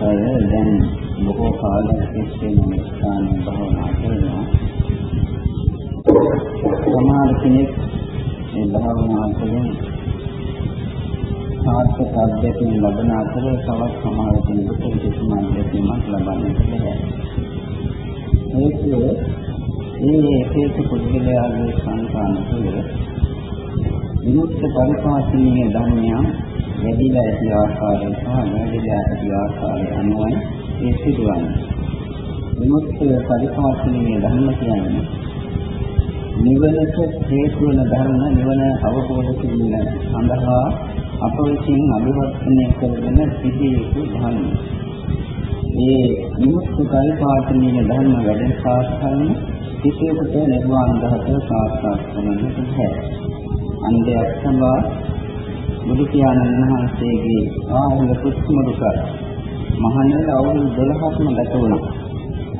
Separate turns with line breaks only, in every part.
අය දැන් බොහෝ කාලයක් තිස්සේ මම ස්ථානයේ භාවනා කරනවා. සමහර කෙනෙක් මේ භාවනා කරන සාර්ථක අධ්‍යයනය ලබන අතර තවත් සමහර කෙනෙකුට කිසිම අධ්‍යයනයක් ලබන්නට බැහැ. ඒකේ මේ හේත පුද්ගලයාගේ සංකාන තුළ විමුක්ත පරිපාලනීය ධර්මයන් වැඩිලා ඇති ආකාරය සහ වැඩිලා ඇති ආකාරය අනුවයි ඒ සිදුවන්නේ. විමුක්ත පරිපාලනීය ධර්ම කියන්නේ නිවනට හේතු වන ධර්ම නිවන අවබෝධ කිරීම සඳහා අප විසින් අභිවර්ධනය කරගෙන සිටිය යුතු ධර්ම. මේ විමුක්ත පරිපාලනීය ධර්ම වැඩෙන සාස්ත්‍රණ සිටියකට නිර්වාණ ධාතුව සාක්ෂාත් කරගන්නට බැහැ. අන්දයක් සම්වා බුදු පියාණන් වහන්සේගේ ආහුල පුස්මුදුක මහණෙනි අවුරුදු 12ක්ම ගත වුණා.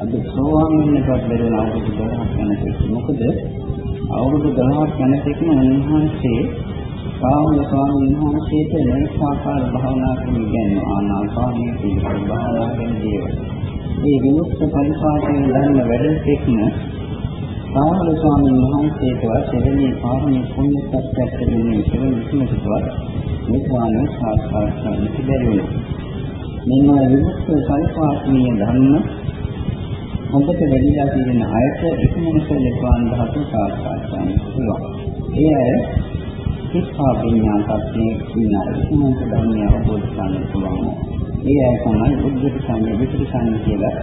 අද සෝවාන් වෙන්නටත් බැරි වුණා අවුරුදු 12ක් යනකොට. මොකද අවුරුදු 12ක් යනකොටම උන්වහන්සේ සාමල ස්වාමීන් වහන්සේට නිරසාකාර භාවනා කරන කියන්නේ ආනාපානීය පිළිබඳ භාවනා කරන දේවල්. මේ විමුක්ත පරිපාලනය ධර්ම වැඩෙන තෙක්ම සාමල ස්වාමීන් වහන්සේටවත් එවැනි පාරමී පුණ්‍ය සත්‍යයක් ලැබෙන්නේ කියලා විශ්මකවත් නිර්වාණය සාක්ෂාත් කරගන්න බැරි වෙනවා. මෙන්න විමුක්ත පරිපාලනීය ධර්ම හොඳට වැඩිලා තියෙන අයට එකමනස නිර්වාණ ධාතු සාක්ෂාත් කරගන්න පුළුවන්. ඒ අය සිතා විඥාන tattve ඉන්නා එකමනස ධර්මය අවබෝධ කරගන්න පුළුවන්. ඒ අය තමයි උද්දේශ සංය විචිත සංය කියලා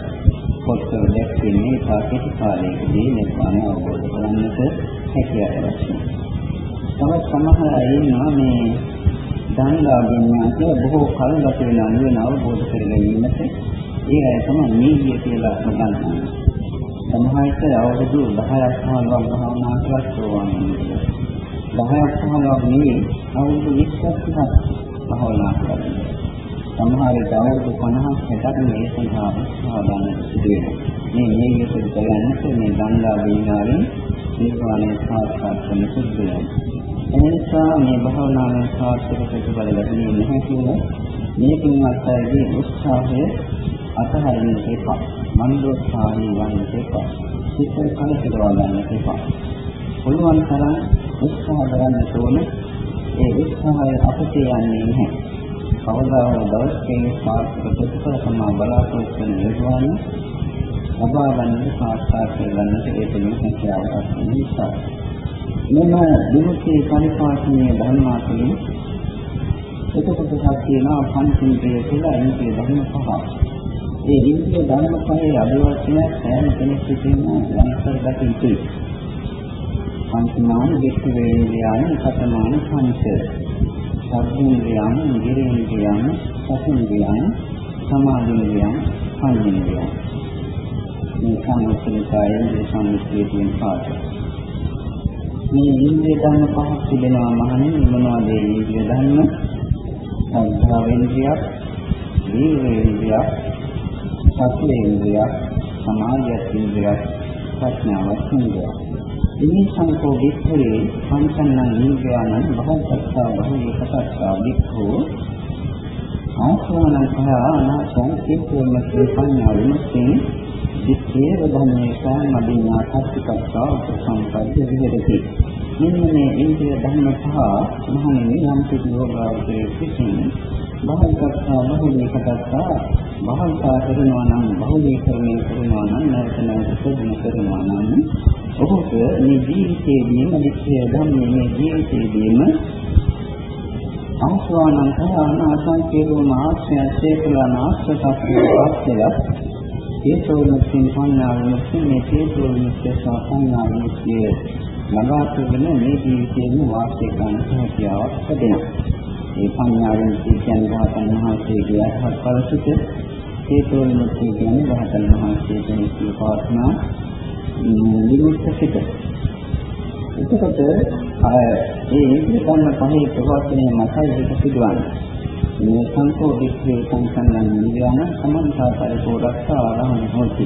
පොත්වල දැක්වෙන්නේ පාකිට කාලයකදී නිර්වාණය අවබෝධ කරගන්නට හැකියාව ලැබෙනවා. තවත් සමහර අය ඉන්නවා මේ ධනලාභින්නා කියලා බොහෝ කල් ගත වෙන නිවන අවබෝධ කර ගැනීමට ඒ අය තමයි නීතිය කියලා හඳුන්වන්නේ. සමහරවිට අවුරුදු 10ක් 15ක් භාවනා කරලා සෝවාන් වෙනවා. 10ක් 15ක් නෙවෙයි අවුරුදු 20ක් භාවනා කරනවා. සමහර විට අවුරුදු 50ක් 60ක් මේ සඳහා සාධාරණ සිදුවෙනවා. මේ නීතිය පිළිබඳව කරන්නේ මේ ධනලාභින්නාවෙන් නිර්වාණය සාක්ෂාත් කරන සුදුසුයි. එනිසා මේ භාවනාවෙන් සාර්ථක ප්‍රතිඵල ලැබෙන්නේ නැහැ කියලා මේ පින්වත් අයගේ උත්සාහය අතහරින්න එපා. මන්දෝත්සාහී වන්න එපා. සිත කලකිරවා ගන්න එපා. පුළුවන් තරම් උත්සාහ කරන්න ඕන. ඒ උත්සාහය අපතේ යන්නේ නැහැ. කවදා හෝ දවසක සාර්ථක ප්‍රතිඵල තමයි බලාපොරොත්තු වෙන නිර්වාණය ලබා ගන්නට සාක්ෂාත් කරගන්නට ඒ පිළිම හැකියාවක් නිසා මෙම විමුක්ති පරිපාලනීය ධර්මාතුලින් එක කොටසක් තියෙනවා පංචේන්ද්‍රිය කියලා ඉන්ද්‍රිය ධර්ම පහ. ඒ ඉන්ද්‍රිය ධර්ම පහේ අභිවර්තනය සෑම කෙනෙක් විසින්ම වන්සරගත යුතුයි. පංචමාන වික්ඛ වේදියාන සතමාන පංච. සබ්බේන්ද්‍රියයන්, නිරේන්ද්‍රියයන්, සතින්ද්‍රියයන්, සමාධින්ද්‍රියයන්, පඤ්ඤේන්ද්‍රියයන්. මේ සම්මුතිකායෙන් සම්මුතියේ තියෙන පාඩම. මේ ඉන්ද්‍රිය ධර්ම පහක් තිබෙනවා මහණෙනි මොනවද ඒ ඉන්ද්‍රිය ධර්ම? සද්ධාවේන්ද්‍රියක්, දීවේන්ද්‍රියක්, සතියේන්ද්‍රියක්, සමාධියේන්ද්‍රියක්, ප්‍රඥාවේන්ද්‍රියක්. මේ සංකෝ විස්තරේ පංචන්නං ඉන්ද්‍රියාණං බහුසත්තා බහුලීකසත්තා වික්ඛෝ ආස්වානං කහානාසං කිප්පෝම ප්‍රඥා විමුක්තිය දිත්තේව ධම්මේසා මදිනා සත්‍තිකත්තා උපසම්පද්ද විහෙරති. මෙන්න මේ ඉන්ද්‍රිය ධර්ම පහ මහණෙනි යම් කිසි යෝගාවචරයේ සිටින් බහල්කත්තා බහුලීකත්තා බහල්කා කරනවා නම් බහුලීකරණය කරනවා නම් නැවත නැවත සෝදන කරනවා නම් ඔහුට මේ ජීවිතයේදීම දිත්තේ ධම්මේ මේ ජීවිතයේදීම ආස්වානං කයන අසංකේතෝම ආශ්‍රය සේකලන ආශ්‍රතක්ඛයක් හේතෝමුක්තින් පඤ්ඤාවමුක්ති මේ හේතෝමුක්ති සාපඤ්ඤාවමුක්ති ලබාගෙන මේ ජීවිතේම වාසය කරන්න හැකියාවක් ලැබෙනවා. ඒ පඤ්ඤාවෙන් කියන්නේ රහතන් වහන්සේගේ අරහත් ඵලසිත හේතෝමුක්ති කියන්නේ රහතන් වහන්සේගේ සීපාත්මා නිරුක්තිත. එතකොට ඒ ඉන්ද්‍රිය ධර්ම පහේ ප්‍රවර්තනය මතයි ඒක සිදුවන්නේ. මේ සංකෝ වික්‍රේ සංසන්නන් නිවන සමන්තා පරිපෝරස්ස ආරහණ හොති.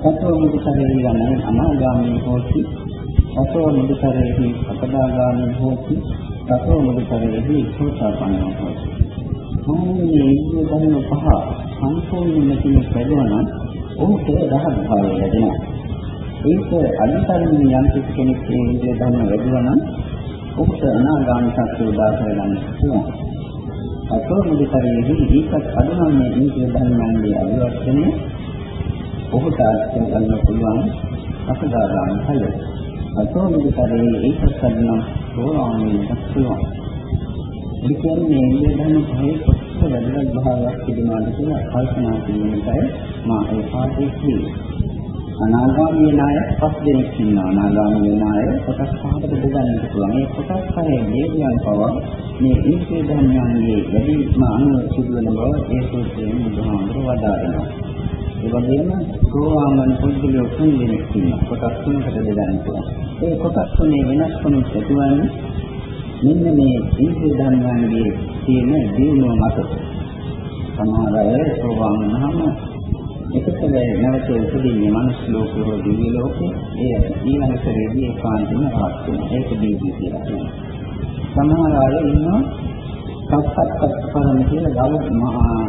සතෝ මුදිතරේ යන අනාගාමී හොති. සතෝ මුදිතරේහි අපදාගාමී හොති. සතෝ මුදිතරේහි සෝතාපන්නෝ හොති. මොන්නේ ඉන්ද්‍රිය ධර්ම පහ සම්පූර්ණයෙන්ම කෙනෙක් වැඩුවා නම් ඔහුට රහත් භාවය ලැබෙනවා. ඒක අනිතරමින් යම් කෙනෙක් මේ ඉන්ද්‍රිය ධර්ම වැඩුවා නම් ඔහුට අනාගාමී සත්‍ය උදා කරගන්න පුළුවන්. අතෝ මුදිතරයේහි ඒකත් අදුනම් මේ ඉන්ද්‍රිය ධර්මයන්ගේ අවිවර්තනය ඔහුට ආශ්‍රය ගන්න පුළුවන් අසදාගාමී ඵලය. අතෝ මුදිතරයේ ඒකත් අදුනම් සෝවාමී දක්ෂිනවා. ඒ කියන්නේ ඉන්ද්‍රිය ධර්ම පහේ කොච්චර වැදගත් භාවයක් තිබෙනවද කියලා කල්පනා කිරීමටයි මා ඒ පාඩේ කිව්වේ. අනාගාමී නාය පස් දෙනෙක් ඉන්නවා. අනාගාමී නාය කොටස් පහකට බෙදන්නට පුළුවන්. මේ කොටස් පහේ දේවියන් පව මේ ඉන්ද්‍රිය ධර්මයන්ගේ වැඩිම අනුව සිදුවන බව ඒ සූත්‍රයෙන් බුදුහාමුදුරුවෝ වදාරනවා. ඒ වගේම සෝවාන් පුද්ගලයෝ තුන් දෙනෙක් ඉන්නවා. කොටස් තුනකට බෙදන්න පුළුවන්. ඒ කොටස් තුනේ වෙනස් වුණු ඇතිවන්නේ මෙන්න මේ ඉන්ද්‍රිය ධර්මයන්ගේ තියෙන දිනුව මත. සමහර අය සෝවාන් වුණාම එකතල නැවත උපදින්නේ මනුස්ස ලෝකේ හෝ දිව්‍ය ලෝකේ. ඒ ඊළඟ ශරීරයේ ඒකාන්තම රහත් වෙනවා ඒක දීදී කියලා කියනවා. සමහර අය ඉන්නවා සත්පත් කරන කියලා ගල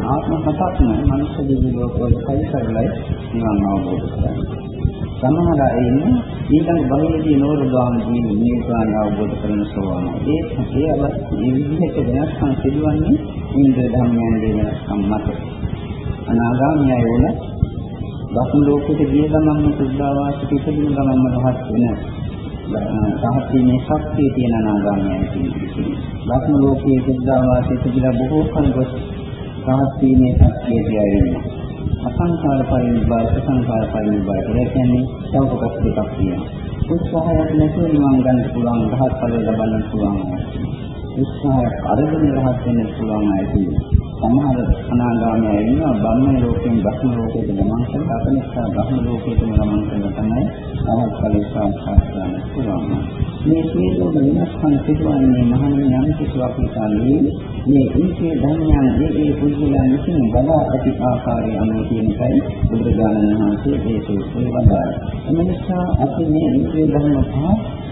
ආත්ම හතක්ම මනුස්ස දිව්‍ය ලෝකවල කයි කරලයි නිවන් අවබෝධ කරගන්නවා සමහර අය ඉන්නවා ඊළඟ භවයේදී නෝරගාම ජීවි නිවන් අවබෝධ කරන සෝවාන් ඒ ඒ අවස්ථේ මේ විදිහට වෙනස්කම් සිදුවන්නේ. ඉන්ද්‍ර ධර්මයන්ගේ වෙනස්කම් මත. අනාගාමී වුණ දසුන් ලෝකෙට ගිය ගමන්ම සුද්ධාවාසික ඉපදින ගමන්ම රහත් වෙන රහත් වීමේ ශක්තිය තියෙන අනාගාමීයන් කියන්නේ. දසුන් ලෝකයේ සුද්ධාවාසික ඉපදිලා බොහෝ කල ගොස් රහත් වීමේ ශක්තිය තියාගෙන අසංකාර පරිනිබ්බාය සංකාර පරිනිබ්බාය කියලා කියන්නේ තව කොටස් දෙකක් තියෙනවා. උත්සාහයක් නැතුව නිවන් ගන්න පුළුවන් රහත් ඵලය ලබන්න පුළුවන්. උත්සාහයක් අරගෙන රහත් වෙන්න පුළුවන් අය තියෙනවා. සමහර අනාගාමී ඉන්නවා බ්‍රහ්ම ලෝකයෙන් බ්‍රහ්ම ලෝකයට ගමන් කරලා අපනිස්සා බ්‍රහ්ම ලෝකයටම ගමන් කරලා තමයි තවත් ඵලෙ සාක්ෂාත් කරගන්න පුළුවන්. මේ සියලුම වෙනස්කම් සිදුවන්නේ මහණෙනි යම් කිසිවක් නිසා මේ ඉන්ද්‍රිය ධර්මයන් මේ ඒ පුද්ගලයන් විසින් බලා ඇති ආකාරය අනුව කියන එකයි බුදුරජාණන් වහන්සේ ඒ සූත්‍රයේ වදාළා. එම නිසා අපි මේ ඉන්ද්‍රිය ධර්ම පහ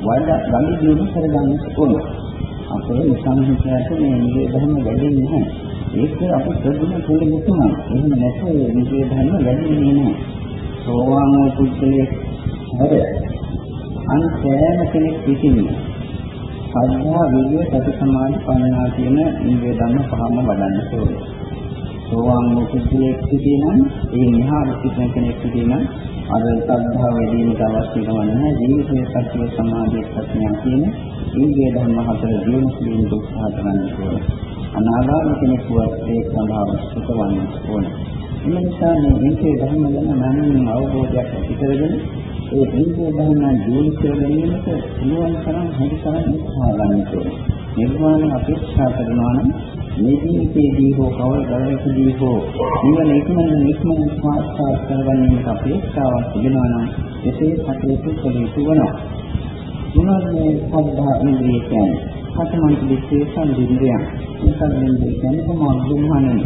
වඩා ගලි දියුණු කරගන්න ඕනේ. අපේ සංහිතයට මේ ඉන්ද්‍රිය ධර්ම වැඩෙන්නේ නැහැ. ඒක අපි ප්‍රගුණ කළ යුතුමයි. එහෙම නැත්නම් මේ විද්‍ය ධර්ම ලැබෙන්නේ නැහැ. සෝවාන් වූ පුද්ගලයෙක් හැර අන් සෑම කෙනෙක් විසින් සද්ධා විද්‍ය සති සමාධි පඤ්ඤා කියන ඉන්ද්‍රිය ධර්ම පහම වඩන්න ඕනේ. සෝවාන් වූ පුද්ගලයෙක් සිටිනම් ඒ නිහාර සිටින කෙනෙක් සිටිනම් අර සද්ධා වැඩිමිට අවශ්‍ය කරන්නේ ජීවිතයේ සත්‍ය සමාධිය ප්‍රඥා කියන ඉන්ද්‍රිය ධර්ම හතර දියුණු කිරීමට උත්සාහ කරන්න ඕනේ. අනාගාමී කෙනෙකුට ඒ සඳහා උත්සවන්න ඕන. ඒ නිසා මේ විචේ ධර්ම ගැන මනමින් අවබෝධයක් ඇති කරගෙන ඒ විචේ ධර්ම ජීවත් කරගැනීමට පුළුවන් තරම් හැකි තරම් උත්සාහ ගන්න ඕනේ. නිර්වාණ අපේක්ෂා කරනවා නම් මේ ජීවිතයේදී හෝ කවදාකදී හෝ නිවන ඉක්මන ඉක්මන සාක්ෂාත් කරගැනීමට අපේක්ෂාවක් තිබෙනවා නම් එසේ කටයුතු කළ යුතු වෙනවා. මොනවාද මේ සද්ධා ඉන්ද්‍රිය කියන්නේ? හතමන්ත දෙකේ සම්බින්දයන්. මේකෙන් කියන්නේ කොහොමද දුමහන්නේ.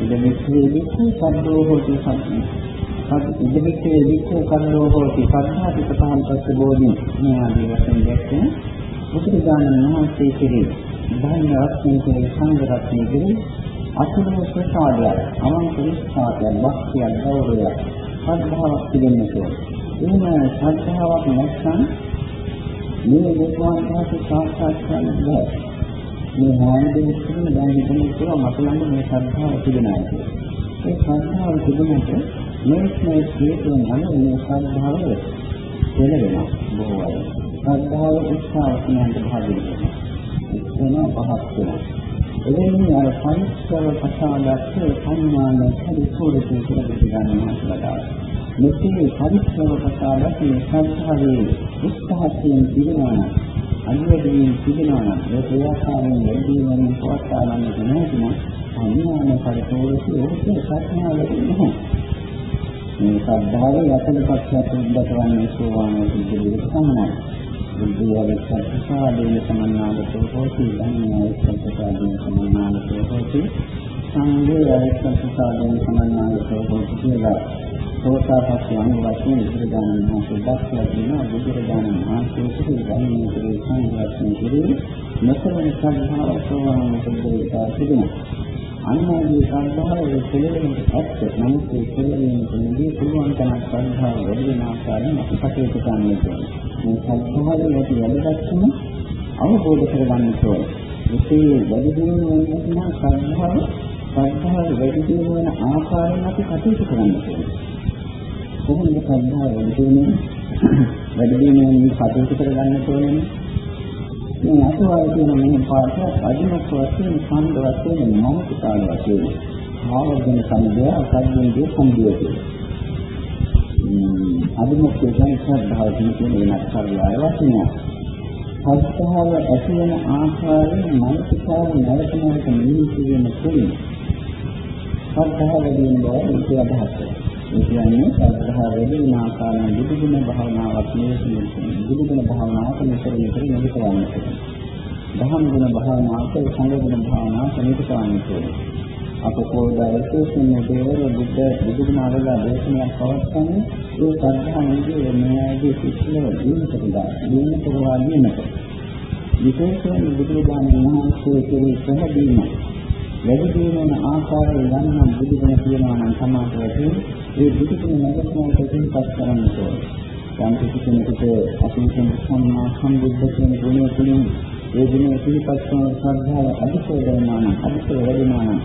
ඉද මෙසේ විකු සද්දෝ හොති සම්පි. සත් ඉද මෙසේ විකු කන්නෝ හොති සත්‍යාති පතහන් පස්ස බෝධි. මේ ආදී වශයෙන් දැක්කේ බුදුරජාණන් වහන්සේ කෙරේ ධර්ම රත්නයේ කෙරේ සංඝ රත්නයේ කෙරේ අසුරම ප්‍රසාදයක් අමංක විශ්වාසයක් භක්තියක් ගෞරවයක් ශ්‍රද්ධාවක් තිබෙන්නට ඕන. එහෙම ශ්‍රද්ධාවක් නැත්නම් මේ ලෝකවාන් පහසු සාක්ෂාත් කරන්න බෑ. මේ හැමදේම කියන දැන් හිතන්නේ කියලා මට ළඟ මේ ශ්‍රද්ධාව තිබෙනවා කියලා. ඒ ශ්‍රද්ධාව තිබුණට මේක මේ හේතුන් අනුව මේ ශ්‍රද්ධාව දෙලෙනවා බොහෝ අය. ශ්‍රද්ධාව උත්සාහ කියනට භාගිත වෙනවා. පහක් වෙනවා. එවැනි අර පරිස්සව පසාගත් සම්මාන පරිපූර්ණ කරගන්න ගන්නවා මෙසේ පරිස්සව කතාවක් මේ සංස්කාරයේ උත්සාහයෙන් තිබෙනවා අනුවැදීන් තිබෙනවා ඒ ප්‍රයාසයෙන් වැඩිවීමෙන් පවත්වාගෙන යනකම අන්‍යයන් පරිපූර්ණකෝ ඔහුගේ ප්‍රඥාව ලැබෙන්නේ මේ ශ්‍රද්ධාවේ යතන පක්ෂයට උද්දකවන්නේ සෝවාන් වූ සම්මනයි බුද්ධයාගේ සත්‍යසාදීන සමන්නාගතෝ හෝති ධම්මයේ සත්‍යසාදීන සමන්නාගතෝ හෝති සංඝයාගේ සත්‍යසාදීන සමන්නාගතෝ හෝති කියලා සෝතාපට්ටි අනුව වශයෙන් බුදුරජාණන් වහන්සේ දක්වලා දෙනවා බුදුරජාණන් වහන්සේ සිදුවන්නේ ඒ සංඝයාත්මය කෙරෙහි මෙතරම් ශ්‍රද්ධාව සෝවාන් පුද්ගලයා තිබෙනවා. අන්නගේ ශ්‍රද්ධාව ඒ කෙලෙන්නට ඇත්ත. නමුත් ඒ කෙලෙන්නට නෙදී පුළුවන් තරම් ශ්‍රද්ධාව වැඩි වෙන ආකාරයෙන් අපි කටයුතු කරන්න ඕනේ. මේ ශ්‍රද්ධාවේ ඇති වැඩගත්කම අවබෝධ කරගන්න ඕනේ. ඒකේ වැඩි දියුණුව වෙනවා ශ්‍රද්ධාව ශ්‍රද්ධාව වැඩි දියුණුව වෙන ආකාරයෙන් අපි කටයුතු කරන්න ඕනේ. කොහොමද ශ්‍රද්ධාව වැඩි දියුණුව වැඩි දියුණුවෙන් කටයුතු කරගන්න ඕනේ? මේ අසවල් කියන මේ පාඩක අදිමත් වශයෙන් ඡන්ද වශයෙන් මෞතිකාල වශයෙන් ආවර්ජන සම්දය සම්බන්ධය සම්බන්ධය අදිමත් කියන ශ්‍රද්ධාව කියන වෙනස් කරලා වශයෙන් සත්‍යව ඇති වෙන ආකාරයෙන් මෞතිකාව නැවත නැවත නිමිති වෙන තුලින් සත්‍යව වැඩි වෙන බව ඒක අදහස් කරනවා ඒ කියන්නේ සද්ධා වැඩි වෙන ආකාරයෙන් බුදුගුණ භාවනාවක් නෙවෙයි බුදුගුණ භාවනාවක් මෙතන මෙතන නෙවෙයි කරන්නේ. දහම් ගුණ භාවනාවක් සංඝ ගුණ භාවනාවක් නෙවෙයි කරන්නේ. අප කෝදායකෝ සම්මතේවර බුද්ධ බුදුගුණ ආරලා දේශනාවක් පවත්වන්නේ ඒ සද්ධා නිදී මෙයාගේ සිත්වල දිනකට දා දිනකට වාදීනක. විශේෂයෙන් බුදුරජාණන් වහන්සේ කෙරෙහි සහදීම වැඩි දියුණු ආකාරය යන්නම් බුදුගුණ කියනවා නම් සමාජයේ ඒ බුදුතුම නැගතුමා ප්‍රතිපත් කරන්න ඕනේ. යම් කිසි කෙනෙකුට අපි කියන සම්මා සම්බුද්ධ කියන ගුණය තුළින් ඒ ගුණය පිළිපත් කරන ශ්‍රද්ධාව අධිකව වෙනවා නම් අධිකව වැඩිනවා නම්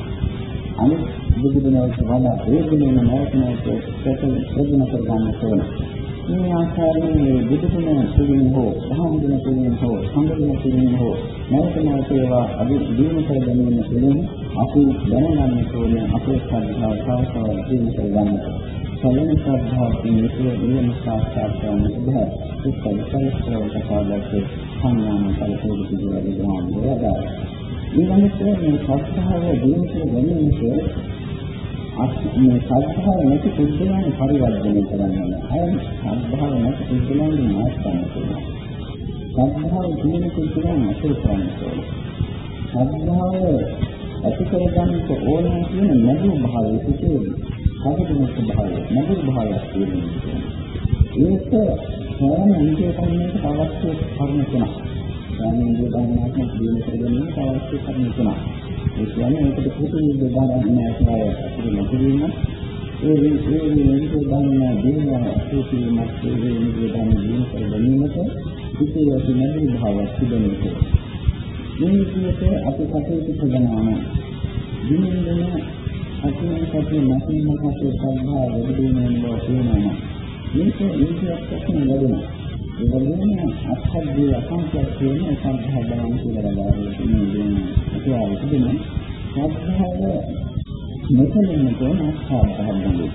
අනිත් බුදුගුණයට වඩා ඒ ගුණයම නැවත නැවත ප්‍රගුණ කර ගන්න ඕනේ. මේ ආකාරයෙන් මේ බුදුගුණ තුළින් හෝ ධම්ම ගුණ තුළින් හෝ සංඝ ගුණ තුළින් හෝ නැවත නැවත ඒවා අධි දිනු කර ගැනීම තුළින් අපි දැනගන්න ඕනේ අපේ ශ්‍රද්ධාව තවතවත් දිනු කර ගන්නට. සලන ශ්‍රද්ධාවකින් යුතුව නියම සාක්ෂාත් කරගන්නට බෑ. ඒක පරිසරයට සාධකයේ සංඥාන කල්පෝද පිළිවෙල ගන්න ඕනේ. ඊළඟට මේ ශ්‍රද්ධාව දිනු කර ගැනීමට මේ ශ්‍රද්ධාව නැති පුද්ගලයන් පරිවර්තනය කරන්න අය ශ්‍රද්ධාව නැති පුද්ගලයන් නාශ කරනවා. ශ්‍රද්ධාව තියෙන පුද්ගලයන් අසුර කරනවා. ශ්‍රද්ධාව ඇති කරගන්නට ඕන කියන නැගී භාවයේ සිටේ සාධකමත් භාවය නැගී භාවයක් තියෙනවා. ඒක සෑම ඉන්ද්‍රියකමකට අවශ්‍ය කර්ම තුනක්. සෑම ඉන්ද්‍රියකමකට දින කරගන්න අවශ්‍ය කර්ම තුනක්. ඒ කියන්නේ ඒකට පුදුම විද්‍යාවක් නැහැ කියලා අපිට නැතිවීම. ඒ ඒ ඉන්ද්‍රිය ගන්න දේවල් අසුචිමත් ඒ ඉන්ද්‍රිය ගන්න දින කරගැනීමට විශේෂ නැගී භාවයක් තිබෙනවා. මේ විදිහට අපි කටයුතු කරනවා නම් දිනෙන් අතින් කටේ නැතිම කටේ සම්භාව වැඩි වෙනවා කියනවා. මේක ඒකයක් තමයි ලැබෙනවා. ඒ වගේම අත්හද්දී අසංඛ්‍යක් කියන සම්භාව බලන කියලා ගන්නවා මේ ඒකවල තිබෙන සත්‍යව මෙතනින් තෝරන සාධාරණයි.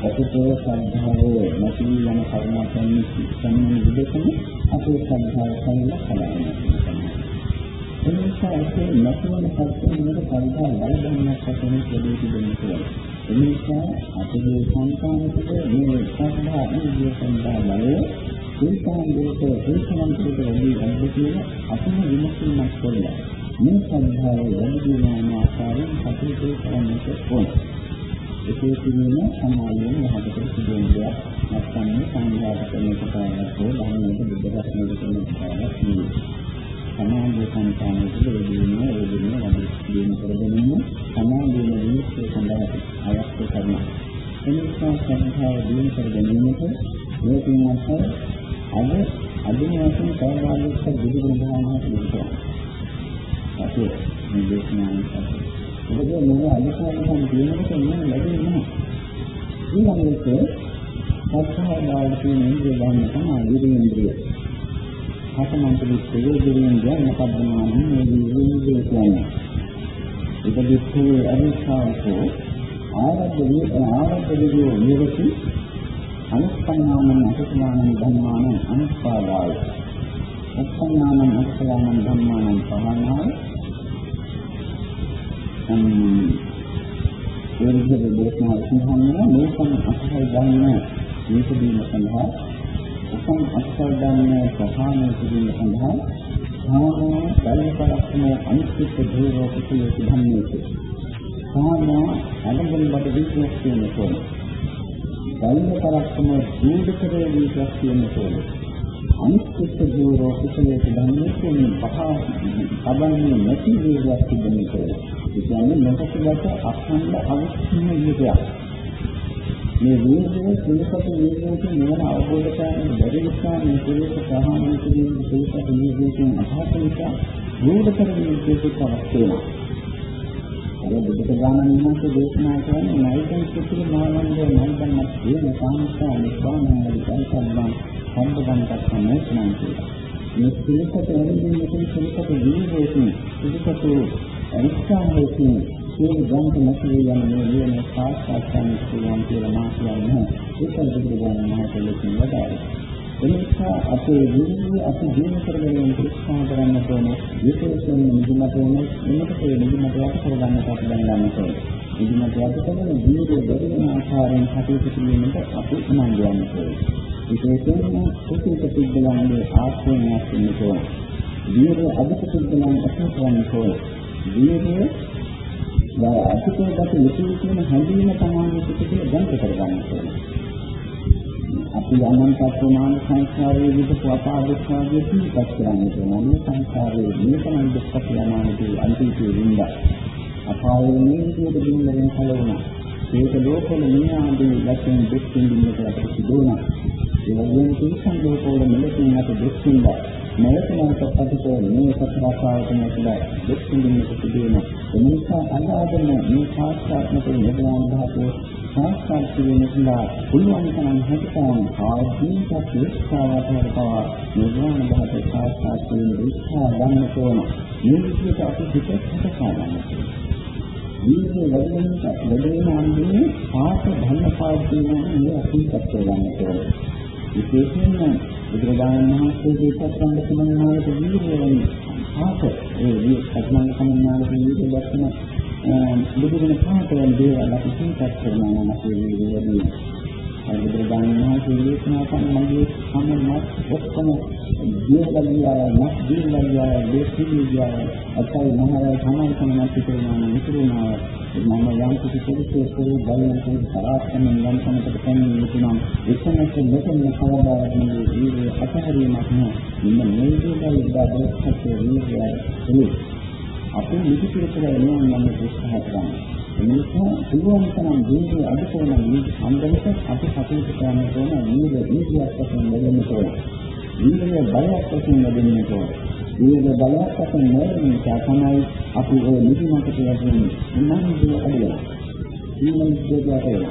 අපිට සද්ධාවේ නැති යන කර්මයන් සම්මත විදකම අපේ සද්ධාව සම්මත කරගන්නවා. එනිසා ඒකේ නැතිවන පරිසරයකට පරිදාන බලගන්නක් වශයෙන් ලැබී තිබෙනවා කියලා. එනිසා අපේ සංකාමිතක මේ සත්‍යා ඉන්දිය සම්දා බලය සිතාන් දෙක දේශනම් කොට වැඩි අද්ද කියන අපේ විමසීමක් කළා. මේ සම්භාවය වැඩි වෙන ආකාරයෙන් කටයුතු කරන්නට ඕන. ඒකේ තියෙන සමාලයෙන් යහපත සිදුවෙන දෙයක් නැත්නම් සංඝාත කරන කතාවක් හෝ ධර්මයේ බුද්ධ ධර්මයේ කරන කතාවක් නෙවෙයි. සමාධිය සංකාණයට දෙවියන් වේදින වැඩි දින කරගෙන සමාධිය නිමිති සඳහා අවශ්‍ය කරන එනිසා සංඛාව දින කර ගැනීමට මේ පින්වත් අද අදිනවසින් කවදාවත් බුදුගුණ භාවනාවක් නෙවෙයි. අපි මේ දේශනාවට ඔබ මේ අදිකාරකම් දිනකට නෑ ලැබෙන්නේ නැහැ. ඊළඟට සත්‍යය බාහිර තියෙන ඉන්ද්‍රිය ධර්ම තමයි විරින්ද්‍රිය. හතමන්ත්‍රී ප්‍රයෝජනයෙන් ගැන මොකක්ද මේ විවිධ කියන්නේ. ඒක දිස්සේ අනිස්සාවකෝ ආරද්ධ ආරද්ධ විදියෝ නිරති අනුස්පන්නානං අසුනානං ධම්මානං අනුස්පාදාය. අසුනානං අසුනානං ධම්මානං පහනාය. අම් ඒ විදිහට දේශනා කරනවා මේකම අසහයි ගන්න මේක දීම සඳහා උපන් අක්ෂර ධර්මයේ ප්‍රධාන කිරීම සඳහා සාමා බලපරක්ම අනිත්‍ය දේවෝ කුසලයේ ධම්මයේ සාමා අලංගන බඩ විශ්වාස කියන තෝරන බලපරක්ම දීඩකරේ විශ්වාස කියන තෝරන අනිත්‍ය දේවෝ කුසලයේ ධම්මයේ කියන පහ අබන්නේ නැති දේවයක් තිබෙන තෝරන ඒ කියන්නේ නොකසලට අඛණ්ඩ අවශ්‍යම විදියක්. මේ වීර්යය සිල්පත වීර්යයෙන් නිවන අවබෝධ කරගන්න බැරි නිසා මේ සිල්පත ප්‍රහාණය කිරීම සිල්පත වීර්යයෙන් අහස නිසා රූಢ කරගෙන ඉතිරිකවක් වෙනවා. ඒ බුදුරජාණන් වහන්සේ දේශනා කරන්නේ නයිතන් සුත්‍රි මානන්දේ නයිතන්වත් කියන කාංසා නිබ්බානං විචාරසම්බන් සම්බන්ධයක් තමයි කියලා. මේ සිල්පත වලින් සිල්පත වීර්යයෙන් සිල්පත අනිත්‍යයෙන් සියලු ග්‍රන්ථ නැති යන මේ නියම සාක්ෂාත් කරගන්න පුළුවන් කියලා මා කියන්නේ ඒක බුදුරජාණන් වහන්සේ ලෙසින් වදාළා. එනිසා අපේ ජීවිතය අපි ජීවත් කරගෙන උත්සාහ කරන්න ඕන විශේෂයෙන්ම නිදිමත වෙන එන්නට ඒ නිදිමත යට කරගන්න අපි දැනගන්න ඕනේ. නිදිමත යට කරගෙන ජීවිතය බැරි ආකාරයෙන් කටයුතු කිරීමට අපි උනන්දු වෙන්න ඕනේ. විශේෂයෙන්ම කුසිත සිද්ධලන්ගේ ආශ්‍රයයක් වෙන්න ඕනේ. දීර්ඝ අධික සිද්ධලන් අසහන කරන්න ඕනේ. දීර්ඝ අතිකේ ගත යුතු කියන හැඟීම තමයි පිටිකේ දැක කරගන්න ඕනේ. අපි අනන්ත ප්‍රමාණ සංස්කාරයේ විද පතාවිස්වාදී තීපත් කරන්නේ මොන සංස්කාරයේ මේකනම් දුක්ඛ ප්‍රමාණදී අන්තිමේ වින්ද. අපායේ මේ විදිහට දිනවලින් කලවුණා. ඒක ලෝකවල මේ ආදී ලක්ෂණ දුක් විඳින්නට අපිට සිදු වුණා. ඒ වගේම තිරිසන් ලෝකවල මෙලෙසින් අප දුක් විඳා නැවතනකට අපිට මේ සතරාකාරකම කියලා දුක් විඳින්නට සිදු වෙනවා. ඒ නිසා අදාදම මේ සාස්ත්‍රාත්මක නිර්වාණ ධාතුව සාස්ත්‍රාත් කිරීම සඳහා පුළුවන් තරම් හැකියාවන් ආධිනික ශික්ෂාවට පවා නිර්වාණ ධාතුව සාස්ත්‍රාත් කිරීම උත්සාහ ගන්න ඕන. මේ විදිහට අපි පිටත් හදා ගන්න ඕන. දීර්ඝ වැඩෙනට වැඩෙන අන්දිනේ ආස ධර්ම පාඩියන මේ අපිට ගන්න ඕන. විශේෂයෙන්ම බුදුරජාණන් වහන්සේගේ සත්‍යංග සම්මානයට වීර්යයෙන් ආස ඒ වී සත්‍යංග සම්මානයට වීර්ය දැක්ම බුදුගුණ පාඨයෙන් දේවල් අපි සිතත් කරනවා නම් අපේ වීර්යය බුදුරජාණන් වහන්සේ දේශනා කරන මගේ සම්මත ඔක්කොම ජීවලියය නැත් ජීවලියය දෙසිලියය අතයි මහරය සමාන සමාන පිටුනාම නිකුණා මම යම් කිසි කෙනෙකුගේ බලයෙන් කියන පරාක්‍රමයෙන් යම් සමකට පැමිණ යුතුනම් එතනට මෙතන කවදාවත් මේ ජීවය අතහැරීමක් නෑ මෙන්න මේ විදිහට ඉඳලා බලස්සත් වීර්යය අපි නිදිපිර කියලා එනවා නම් උත්සාහ කරනවා එනිසා පුළුවන් තරම් ජීවිතය අදකෝන අන්දමට අපි කටයුතු කරන්න ඕන නීර නීතියක් වශයෙන් ලැබෙන්න ඕන. නීරේ බලයක් වශයෙන් ලැබෙන්න ඕන. නීරේ බලයක් වශයෙන් ලැබෙන නිසා තමයි අපි ඒ නිදිමත කියලා කියන්නේ. මොනවාද අදිනවා. නීරේ දෙයක්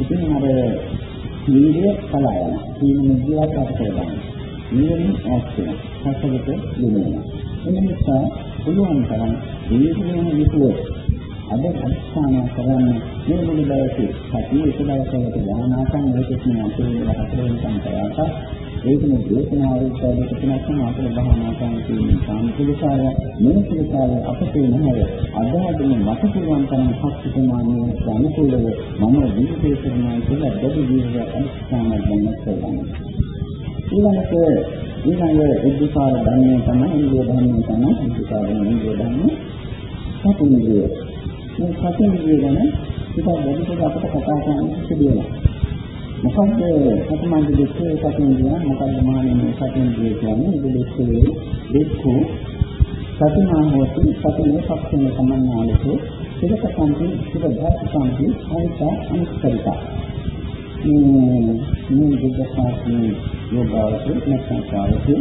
ඉතින් අර නීරේ කලයන. නීරේ ජීවත් කරගන්න. නීරේ ඇස්තන. හසලට ලුණුනවා. එනිසා පුළුවන් තරම් නීරේ නිකුව අද අත්සාන කරන්නේ මේ මුළු දවසේ සතිය එක දවසකට ධානාසන් වේකස්නේ අපේ හතර වෙනකම් කරාට ඒකම දේශනා වලට තුනක් අපේ භාවනා කරන තියෙන සාමිකුලකාරය මේ කුලකාරය අපතේ නැහැ. අදාදම මත පුළුවන් තරම් ශක්ති ප්‍රමාණය අනුකූලව මම ජීවිතේ කරනවා කියලා දෙවි ජීවිතය අත්සාන ගන්න කරගන්න ඊළඟට ඊළඟ උද්දීපාර ධර්මය තමයි ඉන්දිය ධර්මය තමයි උද්දීපාර ඉන්දිය ධර්මය සතුන්ගේ. මේ සතිය ගැන ටිකක් වැඩිපුර අපිට කතා කරන්න සිදුවෙනවා. මොකද සතමන් දෙකේ සතිය කියන මොකද මහණෙනි සතිය කියන්නේ? ඉදිරියේ දෙක්කු සතිමා හොති. සතියේ පක්ෂණ සම්මානලතු සිරකසන්ති සිරදාසන්ති අනිත අනිස්කරිත මේ මේ දෙකසාරී යෝගාවතු නැත්නම් කාලතු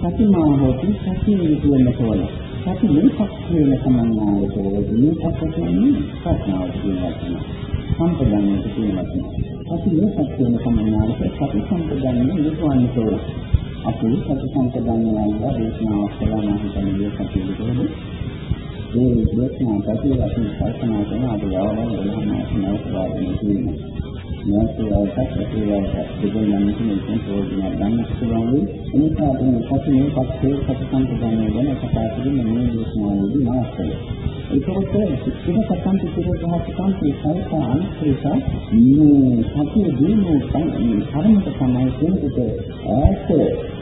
සතිමා හොති සතියේ කියන තෝරන සති මේකක් කියන සම්මානයට මේකක් කියන්නේ ප්‍රඥාව කියන වචන. සම්පදන්නට කියන වචන. සති මේකක් කියන සම්මානයට සති සම්පදන්න නිර්වාණය අපි සති සම්පදන්න වල දේශනාවක් කළා නම් හිතන්නේ සති විතරද? ඒ දේශනාවට අපි කල්පනා කරන අද යවන වෙනම නැවත වාදනය කිරීම. නැතිවයිට ප්‍රතිවයිට දෙකෙන් යන්නේ මේකෙන් ප්‍රයෝජනයක් ගන්න පුළුවන්. එනිසා මේ පස්සේ පස්සේ සත්සංකප්පන්නේ ගැන කතා කරන මේ දේශනාවේදී මාස්කල. ඒකත් සිත්තින සත්සං පිටේ ගහසකම් සයිත අනිත්‍යස මේ සතිය දීමෝ කර්මක තමයි කෙනෙකුට ඈත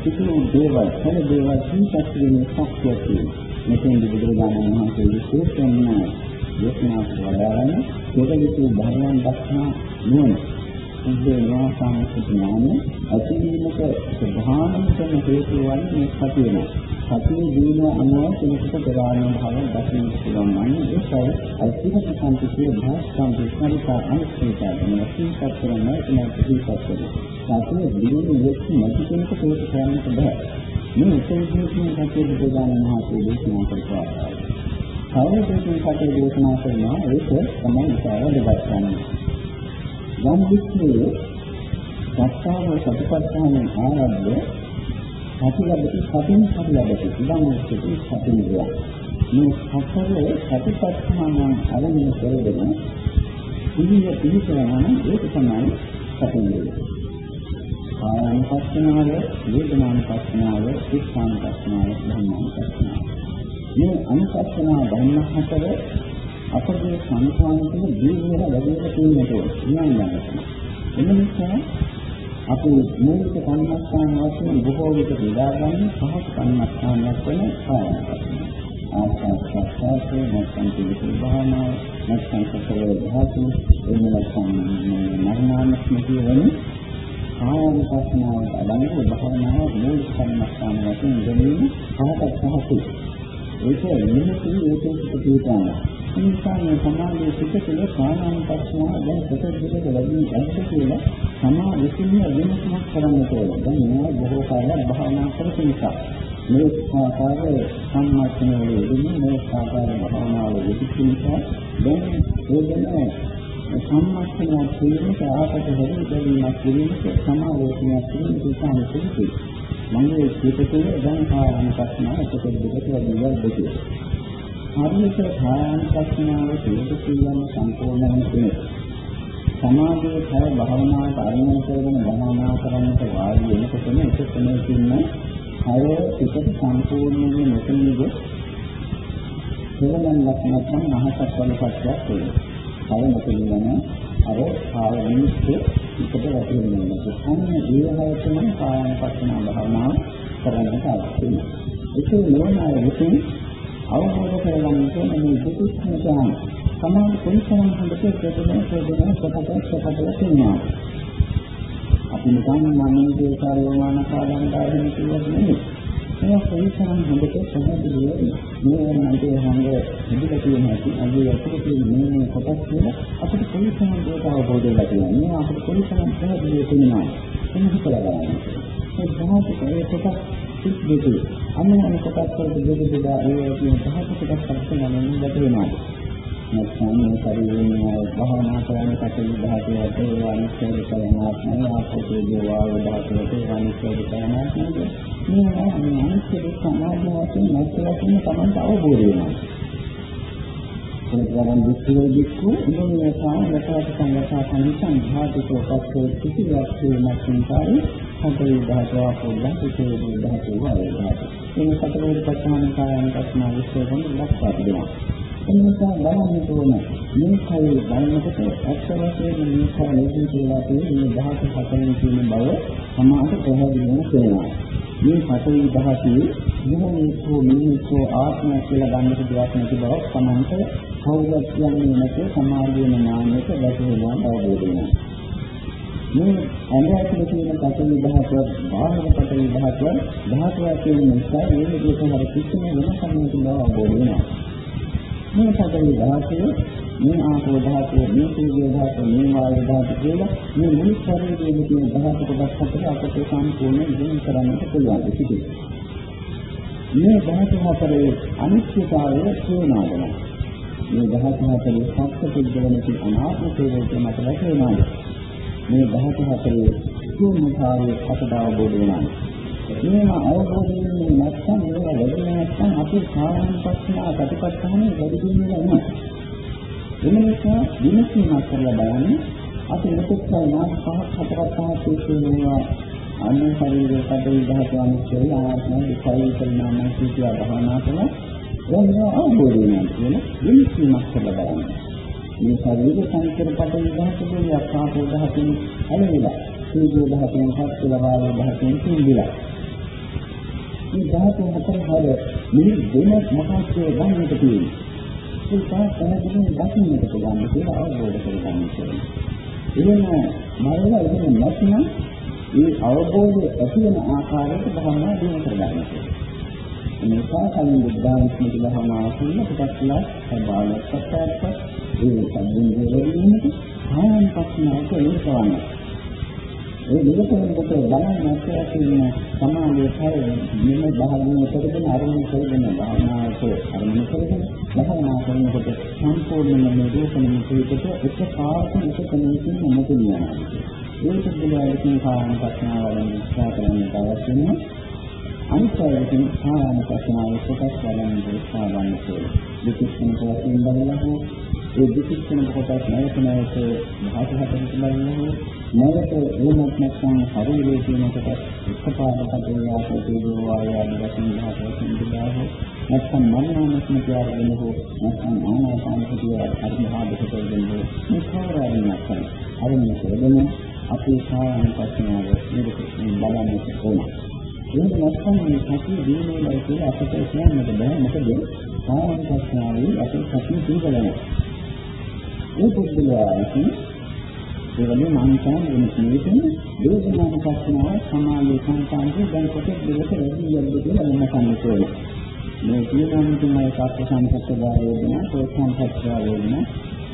කිසිම දේවල් හැම දේවල් සිහිපත් කිරීමේ ශක්තිය තියෙනවා. මෙතෙන් බුදුරජාණන් වහන්සේ විශේෂයෙන්ම දේශනා කරන කෙරෙහිතු භාවයන් දක්නා නුවණ ඉන්දියා සාමිඥාන අතිවිමක ප්‍රධානම කරන හේතු වන්නේ මේ සතිය වෙනවා. සතිය දීන අනුව කෙනෙකුට ප්‍රධානම භාව දකින්න පුළුවන් නම් ඒකයි අල්පික සම්පූර්ණ භාෂ සම්පූර්ණතා අනිශ්චිතය වෙන සීපත් කරන එක සීපත් කරන. සතිය දිනු වෙච්ච නැති කෙනෙකුට ඒක කරන්නට බෑ. මේ උපේක්ෂණ සතිය ප්‍රධාන මහත්කේ දේශනා කරපුවා. කවදාකවත් සතිය දේශනා කරනවා ඒක තමයි ඉතාලි වැදගත් යම් කිසිේ සත්‍තාව සතිපට්ඨාන ආරම්භය සතිලබති සතින් සතිලබති ඉදන් සිටි සතිනිය මේ සතරේ සතිපට්ඨාන අරගෙන කරගෙන ඉන්නේ පිළිසරණ ඒක තමයි සතිනිය ආයනපස්සනාව වේදනානුපස්සනාව චිත්තානුපස්සනාව ධම්මානුපස්සනාව මේ අනුපස්සනාව ධම්ම හතර අපගේ සංස්කාරයේ ජීවිතය වැඩිම තියෙනට නියමයි. එම නිසා අපි මූලික කර්මස්ථාන වශයෙන් බොහෝ විට බෙදාගන්නේ පහසු කර්මස්ථානයක් වෙන කායයක්. ආස්වාස්වාස්යේ නැත්නම් පිළිතුරු භාවනාව නැත්නම් සතරේ ධාතු එහෙම නැත්නම් මරණානුස්මතිය වෙන කායවිපස්සනාව අඩංගු භාවනාව මූලික කර්මස්ථාන වශයෙන් ගැනීම පහකට පහසුයි. ඒක නිමිති ඒකෙන් පිටුතානවා. නිසා මේ සමාධියේ සිට තුළ කාමානුපස්සනාව දැන් ප්‍රතිදිනක ලැබී ඇත්ත කියලා සමා විසින්ම විමසමක් කරන්න ඕනේ. දැන් මේ බොහෝ කාලයක් භාවනා කරපු නිසා මේ ආකාරයේ සම්මාසනවල යෙදෙන මේ ආකාර භාවනාවල යෙදෙන නිසා දැන් ඒකනේ සම්මාසනය කියන ආකාරයට හරි දෙවීමක් කිරීමට සමාවෝචනයක් කිරීමට උත්සාහ කරනවා. මගේ සිතේ දැන් කාමානුපස්සනාව ප්‍රතිදිනක ලැබී ඇත්තේ හරියට කායानुපස්සනාව සියලු කියන සම්පූර්ණ වෙන සමාධියේ කය භාවනාවට අරමුණු කරගෙන භාවනා කරන්නට වාඩි වෙනකොටම එක කෙනෙකුින් කය පිටට සම්පූර්ණයෙන් මෙතනද හේලන් ලක්ෂණයන් අහසක් වල පස්සක් වෙනවා. කය මෙතන අර කාය නිමිත්තේ පිටට වැටෙනවා. අන්න ඒ හැයතම කායानुපස්සනාව භාවනාව කරන්නට අවශ්‍යයි. ඒක නෝනාය විසින් අවබෝධ කරගන්නට මේ දුක්ඛ ඥාන සමාන කොයිතරම් හොඳට ප්‍රතිදෙන ප්‍රතිදෙන කොටස කොටස තියෙනවා. අපි නිකන් මනෝමය කාර්යමාන කාලන්දාගෙන කියන්නේ ඒ කොයිතරම් හොඳට පැහැදිලිව මේ වන්දේ හංග හිතට තියෙන හැටි අගේ අතුරු තියෙන මේ මේ කොටස් වල අපිට කොයිතරම් දේක අවබෝධ වෙලා තියෙනවා. මේ අපිට කොයිතරම් පැහැදිලිව තියෙනවා. එන්න හිතලා බලන්න. ඒ භාෂිතයේ කොටස් සිත් දෙකේ අන්න කොටස් වලට දෙක දෙදා ඒ කියන පහසු කොටස් පස්සෙන් යන ඉඳට වෙනවා. නැත්නම් මේ ශරීරයේ භාවනා කරන කටයුතු ධාතුවට ඒ අනිත්‍යද කරනාත්මය ආපෝතේ වායු ධාතුවට ඒ අනිත්‍යද කරනාත්මය මේ අනිත්‍යද සමාධි වශයෙන් නැත්නම් තමයි අවබෝධ වෙනවා. එතන දුක්ඛෝ දුක්ඛ ඉදෝනේ සාමතාවට සංගතා සංසං ධාතුකෝ පස්සෝ කිසිවක් වේමත් සංකාරේ හතරේ ධාතුව පොල්ලා පිටේ ධාතුව වායු ධාතුව. මේ සතරේ පස්මාන කායන පස්මා විශ්වයෙන් ලක්වා තිබෙනවා. එනිසා බලන්න ඕන මේ කයේ බලනකොට අක්ෂරයෙන් මේ කය ලෝකී කියලා තියෙන මේ ධාතු හතරෙන් තියෙන බව සමාහට පැහැදිලිවම තේරෙනවා. මේ හතරේ ධාතුවේ මොහොතෝ මිනිසෝ ආත්මය කියලා ගන්නට දෙයක් නැති බව සමාන්තර කවුරුත් කියන්නේ නැති සමාධියන ඥානයට වැටහෙනවා අවබෝධ වෙනවා. මේ ඇඟට තියෙන පතන ධාතුව බාහිර පතන ධාතුව ධාතුව කියන නිසා මේ විදිහට හරි කිසිම වෙනසක් නැති බව අවබෝධ වෙනවා. මේ පතන ධාතුව මේ ආපෝ ධාතුව මේ තේජෝ ධාතුව මේ වායු ධාතුව කියලා මේ මුළු ශරීරයේ තියෙන ධාතු කොටස් හතර අපට සම්පූර්ණ ඉගෙන කරන්නට පුළුවන් පිටි. මේ ධාතු හතරේ අනිත්‍යතාවය තේමාවනවා. මේ ධාතු හතරේ සත්‍ය පිළිගැනීමේ අනාත්ම තේරුම මත වැටෙනවා. මේ ධාතු හතරේ ශූන්‍යතාවයේ අපට අවබෝධ වෙනවා. මේවා අවබෝධ වෙන්නේ නැත්නම් මේවා වැඩි නැත්නම් අපි කායanusasana ප්‍රතිපත්තහනේ වැඩි දින්නේ නැහැ. එම නිසා විමසීමක් කරලා බලන්න අපි මෙතෙක් මාස පහක් හතරක් පහක් තියෙනවා අන්න ශරීරයේ කඩේ ධාතු අනුස්සය ආත්ම දුකයි කරනාම සිටියා භවනා කළ එන්නේ අවබෝධ වෙනවා කියන විමසීමක් කරලා බලන්න. මේ ශරීර සංකර පඩේ ධාතු දෙයක් ආපෝ ධාතුන් ඇලෙලා සීජෝ ධාතුන් හත් වායු ධාතුන් තින්දිලා. මේ ධාතු හතර හර මේ දෙන මහත්කේ ගන්නට තියෙනවා. ඒක තමයි පැහැදිලිව දකින්නට පුළුවන් කියලා අවබෝධ කරගන්න ඕනේ. එහෙම මරලා එහෙම නැත්නම් මේ අවබෝධය ඇති වෙන ආකාරයට භවනා දිනු කරගන්න මේකා කලින් බුද්ධාවිස්මිත භවනා කරන ටිකක් ලා සබාලක් පස්සට ඒ සම්බුන් දෙවියන්ට ආයන් පස්නාක ඒකවන්න ඒ නිරතවකට බලන්න ඇතිවෙන සමාධිය කය මෙන්න භාවනාව කරගෙන අරමුණු කරගෙන භාවනාවට අරමුණු කරගෙන භාවනා කරනකොට සම්පූර්ණයෙන්ම නිරූපණය පිළිපෙත එක පාරකින් එක කෙනෙකුට මොකද යනවා ඒක පිළිබඳව කාරණා ප්‍රශ්නාවලින් විස්තර කරන්න අවශ්‍ය වෙනවා අනිත්‍යයෙන් කාරණා ප්‍රශ්නාව කොටස් වලින් විස්තර ගන්න ඕනේ විචක්ෂණ කොටසින් බලලා ඒ විචක්ෂණ කොටස් නැවත නැවත භාෂා හතරකට බලනවා නැවත එමත් නැත්නම් ශරීරයේ තියෙන කොටස් එකපාරට දෙවියාට තේජෝ වායය අධිවශයෙන් භාෂාවෙන් දෙදාහ නැත්නම් මනෝමස්ම කියලාගෙන හෝ නැත්නම් ආනාපාන සතිය අරිමහාදකට දෙන්න මේ කාර්යයන් නැත්නම් අරිමන කරගෙන අපේ සායන පස්නාව නිරතුරුව බලන්නට ඕන. ඒක නැත්නම් මේ සතිය දිනේලයි කියලා අපිට කියන්නට බෑ මොකද සායන පස්නාවේ අපේ සතිය දිනවලනවා. ඒ පුද්ගලයාට ඒ වගේම අනිසාන වෙන කීයකින් වේදනාන පස්නාව සමාධි සංකාන්තේ දැන් කොටස් දෙකකට වැඩි යද්ද කියලා මම කියන්නේ. මේ කියනමිතුමයි සත්‍ය සංකප්ප වේදනා, සෝත්සංකප්ප වේදනා,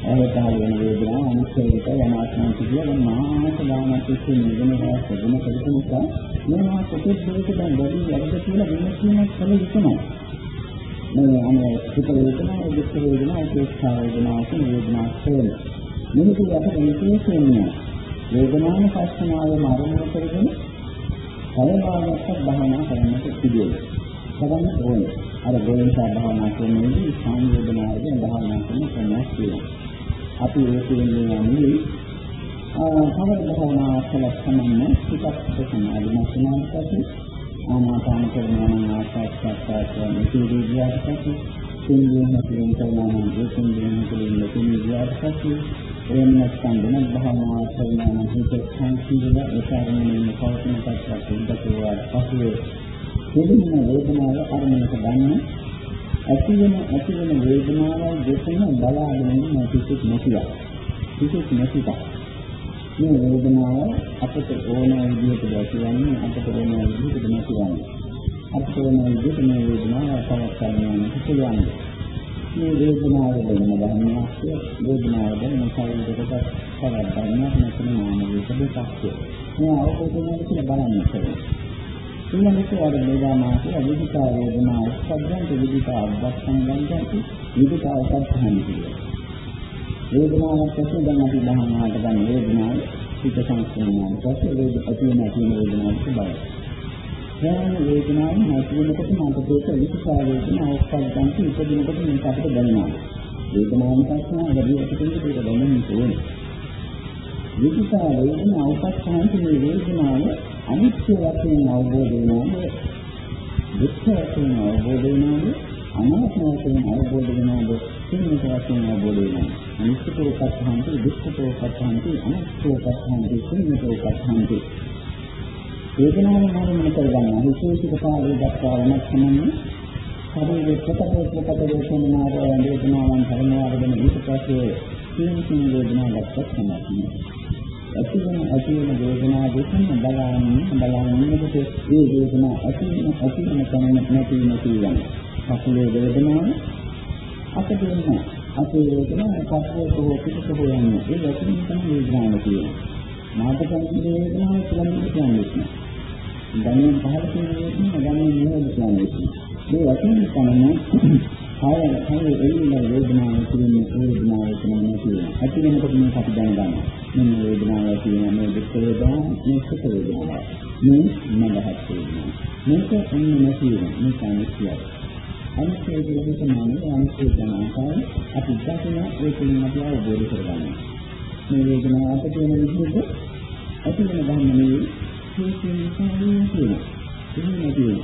ඇහැට වෙන වේදනා, අනිත්‍යයට යනාත්මය කියලා මානසික දානක් ඉස්සේ නිවෙනවා සෙදෙන කෙලෙස නිසා මේවා කොටස් දෙකකට දැන් වැඩි යද්ද කියලා විමසීමක් කළ යුතුමයි. මේ අනේ සුඛ වේදනා, දුක් වේදනා, උපේක්ෂා වේදනා කියන වේදනා හේන. මේක යට විශේෂයෙන්ම වේදනාන පස්සනාව මරණය කරගෙන කයමානක් භාවනා කරන්නට සිදුවේ. කරන්න ඕනේ. අර ගෝලංසා භාවනා කරනදී සංවේදනාවෙන් භාවනා කරන කෙනෙක් කියනවා. අපි ඒ කියන්නේ යන්නේ ආ සමථ භාවනා කළා ටිකක් සමාධිමත් වෙනවා ආනාපාන කරනවා නම් ආස්වාද ප්‍රසආස මේ විදිහට සිංහයෙන් හිතෙන් කරනවා නම් ඒ සිංහයෙන් හිතෙන් ලොකු විදිහට පස්සේ එහෙම නැත්නම් වෙන භාවනා කරනවා නම් හිත සංසිඳන ඒ කාරණේ පවතින පැත්තට ඉඳලා පස්සේ දෙවියන් වේදනාව අරමුණට ගන්න ඇති වෙන ඇති වෙන වේදනාවල් දෙකම බලාගෙන ඉන්න කිසිත් නැතිව කිසිත් නැතිව මේ වේදනාව අපට ඕන විදිහට දැකගන්න අපට ඕන විදිහට නැතිවන්නේ. අපට ඕන විදිහට මේ වේදනාව පවත්වාගෙන යන්න පුළුවන්. මේ වේදනාව වෙන ධර්මයක් වේදනාව වෙන සායයකට පවත් ධර්මයක් නැත්නම් නාම රූප දෙකක් මේ අවබෝධයෙන් කියලා බලන්න ඕනේ. ඊළඟට අර වේදනාවට අවිදිකා වේදනා උත්පන්නන්ත විදිකා අබ්බස්සන් ගන්නට විදිකා උත්පන්න කියනවා වේදනාවක් ඇතුළේ දැන් අපි බහනාවට ගන්න වේදනාව පිට සංස්කරණය පස්සේ වේද ඇති වෙන ඇති වෙන වේදනාවට බලය. දැන් වේදනාව නැති වෙනකොට මට ඒක විචාර වේදනාව ඔක්කොම ඉපදිනකොට මේක අපිට දැනෙනවා. වේදනාව පස්සේ වැඩි අපිට ඒක දැනෙන්න ඕනේ. විචාර වේදනාව පස්සේ මේ වේදනාව අනිත්‍ය වශයෙන් අවබෝධ වෙනවා. දුක්ඛ වශයෙන් අවබෝධ වෙනවා. අනාත්ම වශයෙන් අවබෝධ වෙනවා. සිංහික වශයෙන් අවබෝධ වෙනවා. අනිත්‍යෝ පස්සහන්ති දුක්ඛෝ පස්සහන්ති අනාත්මෝ පස්සහන්ති ශුන්‍යතෝ පස්සහන්ති වේදනාව මානමන කරගන්න විශේෂිත කාලය දක්වා වෙනස් සමන්නේ ශරීරයේ ප්‍රකටව ප්‍රකටව සම්මාද වේදනාවන් පරිමාර්ගන ඊට පස්සේ සීමිත වේදනාවක් දක්වා තමයි ඇතිවන ඇතිවන වේදනා දෙකම බලාගෙන බලාගෙන ඉන්නකොට ඒ වේදනා ඇතිවන ඇතිවන තැන නැති නැති යන. පසුවේ වේදනාව අපිට එන්නේ අපේ වේදනාව පස්සේ කොහොම පිටත හොයන්නේ ඒ වචන තමයි වේදනාව කියන්නේ. මාතකම් වේදනාව කියලා කියන්නේ. දැනෙන පහළ තියෙන වේදනාව දැනෙන නිරෝධ කියන්නේ. මේ වචන තමයි කාය කාය එළින වේදනාව කියන්නේ වේදනාව තමයි කියන්නේ. ඇති වෙනකොට මේක අපි දැනගන්නවා. මෙන්න වේදනාව කියන මේ දුක් වේදනාව මේ සුඛ වේදනාව. මේ මනහත් වේදනාව. මේක එන්නේ නැති වෙන මේක අනිත්‍යයි. අනිත්‍ය විදිහට තමයි අනිත්‍ය යන ආකාරය අපි දකින ඒකෙන් අපි අවබෝධ කරගන්නවා. මේ වේදනාව අපට වෙන විදිහට ඇති වෙන ධර්ම නෙවෙයි හේතුන් නිසා වෙනවා. එහෙම නැතිව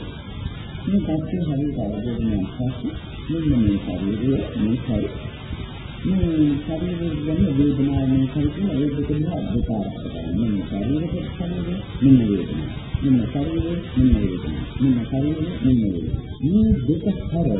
මේ දැක්කේ හරියට අවබෝධ වෙන පස්සේ මෙන්න මේ ශරීරය මේකයි. මේ ශරීරයේ ගැන වේදනාව මේකයි කියන ඒ දෙක දිහා අද්භූතාවක් කරගන්න. මෙන්න ශරීරයේ ශරීරය මෙන්න වේදනාව. මෙන්න ශරීරය මෙන්න වේදනාව. මෙන්න ශරීරය මෙන්න වේදනාව. මේ දෙක හර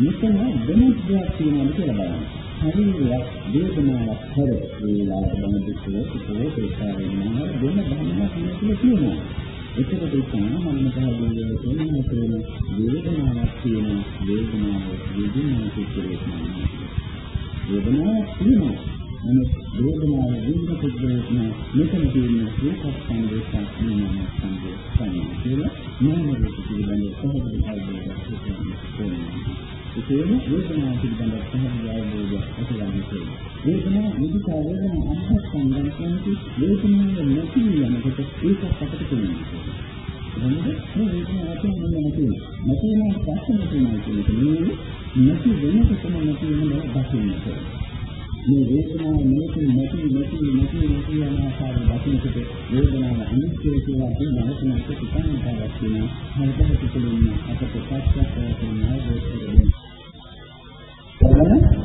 මෙතන වෙනස් දෙයක් තියෙනවා කියලා බලන්න. ශරීරයක් වේදනාවක් හර වේලාවට බඳ දුක්ඛේ සුඛේ ඒකාරේන දෙන ධර්මයක් නෙමෙයි කියනවා. එතකොට තමයි මම පහදන්නේ කියන්නේ තේන වේදනාවක් තියෙන වේදනාව වේදනාවක් කියලා වේදනාවක් තියෙනවා. නමුත් වේදනාව විඳින පුද්ගලයාට මෙතන තියෙන සුඛස්කන්ධය සම්පූර්ණ සම්පූර්ණ කියලා නාම රූප පිළිබඳව කොහොමද අවබෝධ කරගන්නේ? ඒකේම වේදනාව පිළිබඳව පැහැදිලි අවබෝධයක් ඇතිවන්නේ කියලා. වේදනාව නිදිකා වේදනාව අන්තක් සංගම් කියන්නේ වේදනාව නැති යනකොට ඒකත් අපිට තේරෙනවා. මොකද මේ වේදනාව කියන්නේ නැති. නැති වෙන ප්‍රශ්න තියෙනවා කියන්නේ නැති වෙනකොටම නැති වෙන දකින්න. මේ වේදනාව මේකෙන් නැති නැති නැති නැති යන ආකාරය දකින්නකොට වේදනාව අනිත්‍ය කියලා කියන නැවතුනක් පිටන්නටවත් වෙන හරියට පිටින් අපට පස්සක් කරගෙන ආවොත්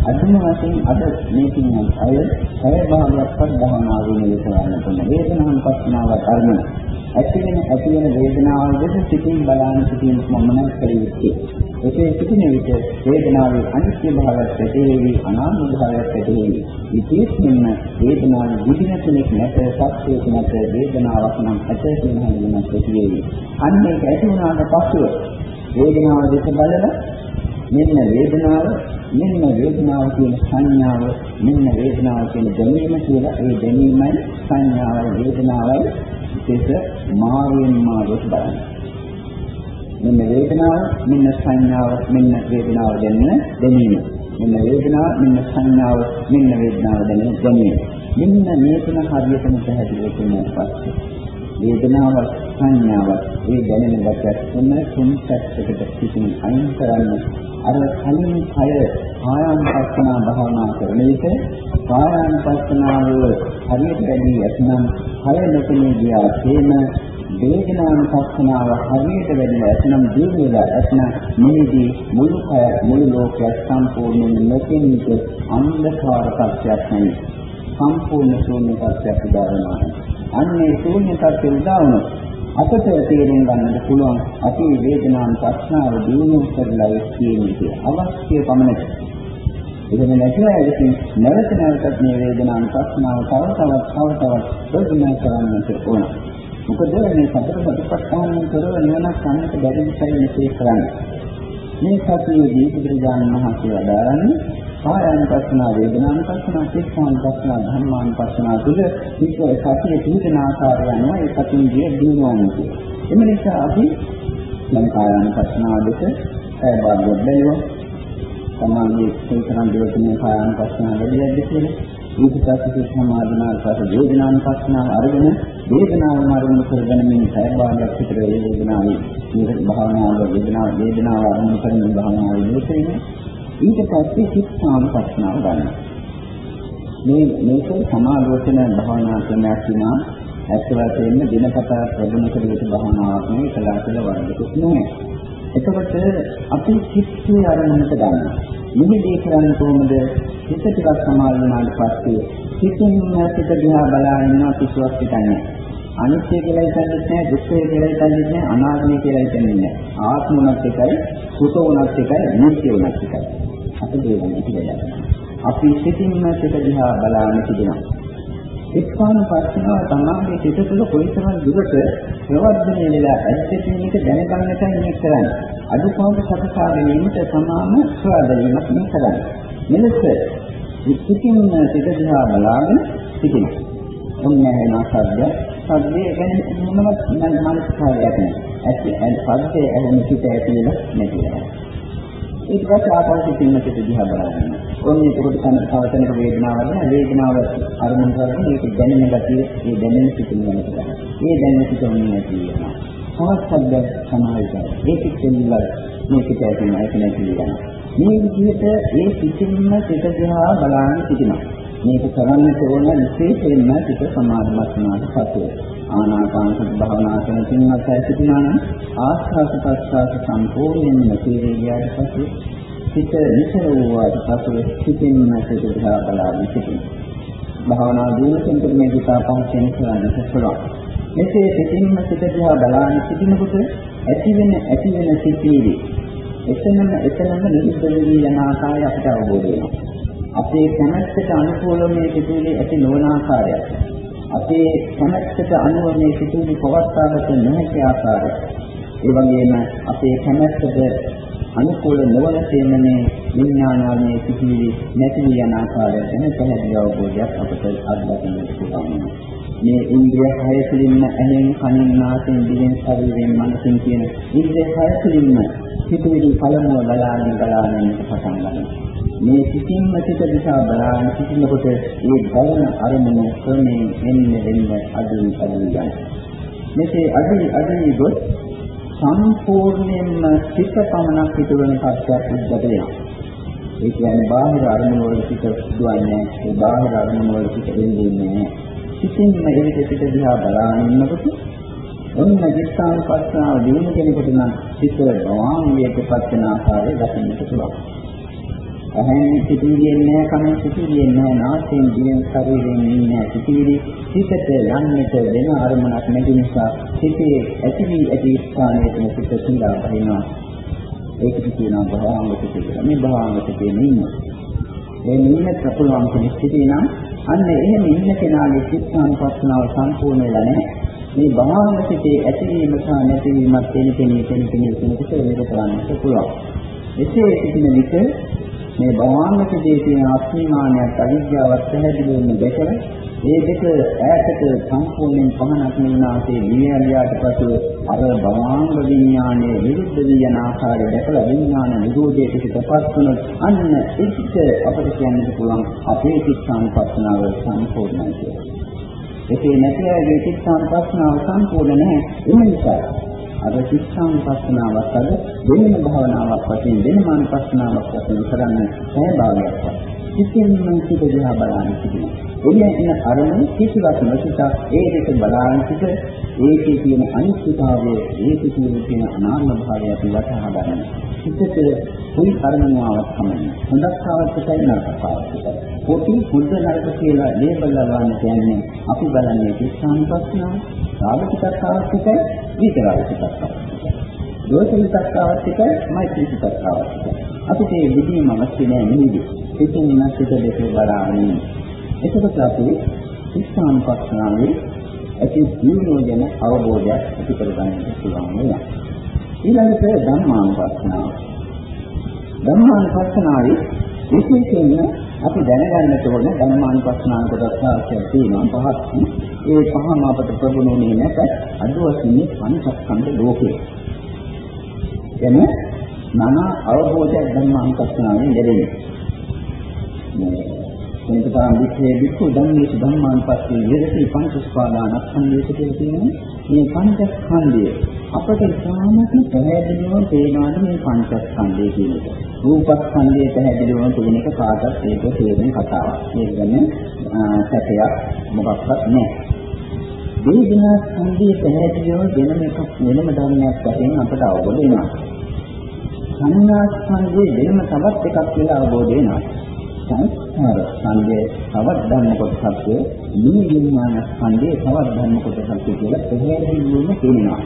අදම වශයෙන් අද මේකින් අය සය භාගයක්වත් භවනාවේ නිරතවන්න තුන වේදනානුපස්සනාව අරමුණ ඇති වෙන ඇති වෙන වේදනාව දෙස සිතින් බලන සිටින් මමන කරියුත්තේ ඒකේ සිටින විට වේදනාවේ අනිත්‍ය භාවයක් ඇතිවේවි අනාත්ම භාවයක් ඇතිවේවි විශේෂයෙන්ම වේදනාව විදින කෙනෙක් නැත සත්‍යයක් නැත වේදනාවක් නම් ඇත කියන හැඟීමක් ඇතිවේවි අන්න ඒක ඇති වුණාට පස්සෙ වේදනාව දෙස බලලා මෙන්න වේදනාව මෙන්න වේදනාව කියන සංඥාව මෙන්න වේදනාව කියන දැනීම කියලා ඒ දැනීමයි සංඥාවයි වේදනාවයි විශේෂ මාර්ගයෙන් මාර්ගයට බලන්න. මෙන්න වේදනාව මෙන්න සංඥාව මෙන්න වේදනාව දැනෙන දැනීම. මෙන්න වේදනාව මෙන්න සංඥාව මෙන්න වේදනාව දැනෙන දැනීම. මෙන්න මේ තුන හරියටම පැහැදිලි වෙනවා පස්සේ වේදනාව සංඥාව ඒ දැනෙන ගැටයක් තුන තුන් පැත්තකට පිටින් අයින් කරන්න අර කලින් කය කායානුපස්සනා භාවනා කරන විට කායානුපස්සනාව හරියට වැඩි ඇතනම් කය නොකෙනේ ගියා තේම වේදනානුපස්සනාව හරියට වැඩිලා ඇතනම් දීර්ඝලා ඇතනම් මේදී මුළු කය මුළු ලෝකයක් සම්පූර්ණයෙන් නොකෙනිට අන්ධකාර සත්‍යයක් නෙවෙයි සම්පූර්ණ ශූන්‍ය සත්‍යයක් උදාහරණයක් අන්නේ ශූන්‍ය සත්‍ය උදා වුණොත් අපට තේරුම් ගන්නට පුළුවන් අපි වේදනාන් ප්‍රශ්නාව දිනු කරලා කියන්නේ අවශ්‍ය පමණට. එහෙම නැතිව ඉතින් නැවත නැවතත් මේ වේදනාන් ප්‍රශ්නාව තව තවත් තව තවත් ප්‍රගුණ කරන්නට ඕන. මොකද මේ සතර සතිපට්ඨාන තුළ නිවනක් ගන්නට බැරි නිසා මෙසේ කරන්නේ. මේ සතියේදී බුදුරජාණන් වහන්සේ වදාළන්නේ කායන පස්සනා වේදනාන පස්සනා චේතනාන පස්සනා ධම්මාන පස්සනා තුල මේක සතිය පිළිදෙන ආකාරය යනවා ඒ සතියේ දිනුවානේ කියන. එම නිසා අපි මම කායන පස්සනා දෙක ඇය බාගොඩ බැලුවා. සමාධියේ චේතනාන් දෙකේ කායන පස්සනා වැඩි යද්දී ඊට පස්සේ සමාධිනාල් පස්සේ වේදනානුපස්සන අරගෙන වේදනාව මරණ කරගෙන මේ සෑභාගයක් විතර වේදනාවේ මේ භාවනාව වේදනාව වේදනාව අරමුණු කරන භාවනාවේ නිරතයි ඊට පස්සේ චිත්තානුපස්සනාව ගන්නවා. මේ මේක සමාලෝචන භාවනා ක්‍රමයක් විනා ඇත්ත වශයෙන්ම දිනපතා ප්‍රගුණ කළ යුතු භාවනාවක් නෙවෙයි කලාකල වර්ධකුත් නෙවෙයි. එතකොට අපි චිත්තය අරමුණට ගන්නවා. මෙහිදී කරන්නේ කොහොමද? හිත ටිකක් සමාල් වුණාට පස්සේ හිතින් සිත දිහා බලා ඉන්නවා කිසිවක් හිතන්නේ අනිත්‍ය කියලා හිතන්නේ නැහැ, දුක්ඛය කියලා හිතන්නේ නැහැ, අනාත්මය කියලා හිතන්නේ නැහැ. ආත්ම උනත් එකයි, සුත උනත් එකයි, නිත්‍ය උනත් එකයි. අප දේවල් කියලා. අපි සිතින්ම සිත දිහා බලාගෙන තිබෙනවා. එක්කාන ප්‍රශ්නාව තමයි සිත තුළ කොයිතරම් දුරට ප්‍රවර්ධනය වෙලා ඇත්තටින් මේක දැනගන්නටයි මේ කරන්නේ. අදුපාඩු සකසා ගැනීමට සමාන ස්වාධීනයක් මේ කරන්නේ. මෙලෙස සිතින් සිත දිහා බලාගෙන සිටිනවා. ඔන්න එන සද්ද සද්දේ ගැන මොනවත් මනස් කාර්යයක් නෑ. ඇති සද්දේ ඇහෙන සිට ඇතිවෙලා නැතිවෙනවා. ඊට පස්සේ ආපහු පින්නකට දිහා බලන්න. ඔන්න ඒකට තමයි තවතනක වේදනාවක් නෑ. වේදනාව අරමුණු කරගෙන ඒක දැනෙන ගතිය, ඒ දැනෙන සිතුම් වෙනවා. ඒ දැනෙන සිතුම් නැති වෙනවා. තවත් සද්ද සමාහිතයි. ඒක දෙන්නලා මේකට ඇතිවෙන එක නැති වෙනවා. මේ විදිහට ඒ සිතින්ම සිත දිහා බලන්න සිටිනවා. මේක කරන්නට ඕන විශේෂයෙන්ම සිත සමාධිමත් වුණාට පස්සේ. ආනාපාන සති භාවනා කරන තුන්වත් ඇතිවෙනා නම් ආස්වාද ප්‍රස්වාස සම්පූර්ණයෙන්ම නැතිවේ ගියාට පස්සේ සිත නිතර වූවාට පස්සේ සිතින් නැතිව දිහා බලාගෙන සිටිනවා. භාවනා දිනුසෙන් මේ දිහා පහසෙන් කරන්නට පුළුවන්. මෙසේ සිතින්ම සිත දිහා බලාගෙන සිටිනකොට ඇතිවෙන ඇතිවෙන සිටීවි එතනම එතනම නිරුද්ධ වෙවි යන ආකාරය අපිට අවබෝධ වෙනවා. අපේ කැමැත්තට අනුකූල මේ සිතුවිලි ඇති නොවන ආකාරය. අපේ කැමැත්තට අනුව මේ සිතුවිලි පවත්වාගත නොහැකි ආකාරය. ඒ වගේම අපේ කැමැත්තට අනුකූල නොවන තේමනේ විඥානාමයේ සිටිවිලි නැති යන ආකාරය ගැන පැහැදිලි අවබෝධයක් අපට අත්දකින්න පුළුවන්. මේ ඉන්ද්‍රිය හය තුළින්ම ඇහෙන් කනින් නාසයෙන් දිවෙන් ශරීරයෙන් මනසින් කියන ඉන්ද්‍රිය හය තුළින්ම සිටිවිලි පළමුව බලාගෙන බලාගෙන පටන් ගන්නවා. මේ සිතින්ම සිත දිහා බලාගෙන සිටිනකොට මේ බලන අරමුණු ක්‍රමයෙන් එන්න එන්න අදින් අදින් යනවා. මෙසේ අදින් අදින් ගොස් සම්පූර්ණයෙන්ම සිත පමණක් පිටවන තත්ත්වයක් උද්ගත වෙනවා. ඒ කියන්නේ බාහිර අරමුණු වල සිත දුවන්නේ ඒ බාහිර අරමුණු වල සිත දෙන්නේ නැහැ. සිතින්ම ඒක පිට දිහා බලාගෙන ඉන්නකොට ඔන්න දිස්සානුපස්සනාව දිනු කෙනෙකුට නම් සිත භවාංගයට පත් වෙන ආකාරය දකින්නට පුළුවන්. ඇහෙන් සිටින්නේ නැහැ කනෙන් සිටින්නේ නැහැ නාසයෙන් දිවෙන් ශරීරයෙන් ඉන්නේ සිටිවිලි සිතට යන්නට වෙන අරමුණක් නැති නිසා සිතේ ඇතිවි ඇති ස්ථානයේ සිත සිඳා බහිනවා. ඒකට කියනවා භාවාංගික කියලා. මේ භාවාංගිකේ නින්න. ඒ නින්න ප්‍රපුලවන්ත නිශ්චිතේ නම් අන්න එහෙම ඉන්න කෙනාගේ චිත්තානුපස්සනාව සම්පූර්ණ වෙලා නැහැ. මේ භාවාංගිකේ ඇතිවීම සහ නැතිවීමත් වෙන කෙනෙක් කෙනෙක් කෙනෙකුට ඒක කරන්නත් පුළුවන් එසේ සිටින විට මේ භවංගකදී තියෙන අස්මිමානයක් අවිද්‍යාවත් පැහැදිලිවම දැකලා මේ දෙක ඈතට සම්පූර්ණයෙන් පමණක් නෙවනාසේ නියලියාට පසු අර භවංග විඥානයේ විරුද්ධ වී යන ආකාරය දැකලා විඥාන නිරෝධයට පිටපත් වුණොත් අන්න ඒකිට අපිට කියන්න පුළුවන් අපේ චිත්තානුපස්සනාව සම්පූර්ණයි කියලා. ඒකේ නැති අයගේ චිත්තානුපස්සනාව සම්පූර්ණ නැහැ. ඒ නිසා අර චිත්තානුපස්සනාවක් අද වෙනම භාවනාවක් වශයෙන් වෙනම අනුපස්සනාවක් වශයෙන් කරන්න බෑ භාවයක් වශයෙන්. සිතින් මනස දිහා බලන්න සිටිනවා. එන්නේ එන අරමුණ කිසිවක් නොසිතා ඒ දෙක බලාගෙන සිට ඒකේ තියෙන අනිත්‍යතාවය ඒකේ තියෙන අනාත්ම භාවය අපි වටහා ගන්න. සිතට කොයි කර්මනාවක් තමයි. හොඳක් ආවත්කයි නරකක් ආවත්කයි. කොටි බුද්ධ නරක කියලා ලේබල් ලබන්න කියන්නේ අපි බලන්නේ කිස්සානුපස්සනාව, සාධිකක් ආවත්කයි, විතරාවිකක් ආවත්කයි. දෝෂිතක් ආවත්කයි, මෛත්‍රීකක් ආවත්කයි. අපිට මේ විදීම අවශ්‍ය නැහැ නෙවෙයි. සිතින් නැසිත දෙක බලාගෙන එතකොට අපි ඉස්හානුපස්සනාවේ ඇති ජීවනෝජන අවබෝධයක් ඇති කරගන්න පුළුවන් වෙනවා. ඊළඟට ධම්මානුපස්සනාව. ධම්මානුපස්සනාවේ විශේෂයෙන්ම අපි දැනගන්නට ඕන ධම්මානුපස්සනාව කොටස් ආශ්‍රය තියෙනවා පහක්. ඒ පහම අපට ප්‍රගුණුනේ නැත අදවසින්නේ පංචස්කන්ධ ලෝකේ. එන මන අවබෝධයක් ධම්මානුපස්සනාවෙන් ලැබෙන්නේ. සංකතා වික්ෂේ වික්ඛු ධම්මේසු ධම්මානුපස්සී විරති පංචස්පාදානස්කන්ධයක කියලා තියෙනවා. මේ පංචස්කන්ධය අපට සාමති පැහැදිලිව තේරෙනවා මේ පංචස්කන්ධය කියන එක. රූපස්කන්ධය පැහැදිලිව තේරෙන එක කාටත් ඒක තේරෙන කතාවක්. ඒක ගැන සැකයක් මොකක්වත් නැහැ. වේදනා ස්කන්ධය පැහැදිලිව වෙනම එකක් වෙනම ධර්මයක් වශයෙන් අපට අවබෝධ වෙනවා. සංඥා ස්කන්ධය වෙනම තවත් එකක් කියලා අවබෝධ වෙනවා. සංස්කාර ස්කන්ධයේ තවත් ධර්ම කොටසක් මේ විඥාන ස්කන්ධයේ තවත් ධර්ම කොටසක් කියලා පැහැදිලිවම තේරෙනවා.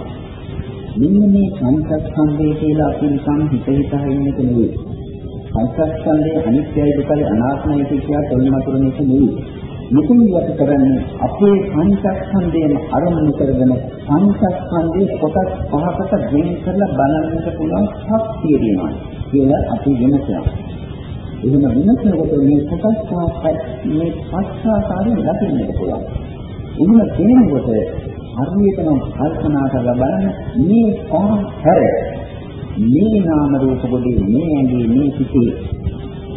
මෙන්න මේ සංස්කන්ධය කියලා අපි නිකන් හිත හිතා ඉන්න එක නෙවෙයි. සංස්කන්ධයේ අනිත්‍යයි දුකයි අනාත්මයි කියලා තොල්මතුරන එක නෙවෙයි. මෙතන අපි කරන්නේ අපේ පංචස්කන්ධයම අරමුණු කරගෙන පංචස්කන්ධයේ කොටස් පහකට වෙන් කරලා බලන්නට පුළුවන් ශක්තිය දෙනවා කියලා අපි වෙනසක්. එහෙම වෙනසකට මේ කොටස් පහක් මේ පස්සාකාරයෙන් දකින්නට පුළුවන්. එහෙම කියනකොට හරියටම කල්පනා කරලා බලන්න මේ පහ හැර මේ නාම රූප කොටේ මේ ඇඟේ මේ සිටේ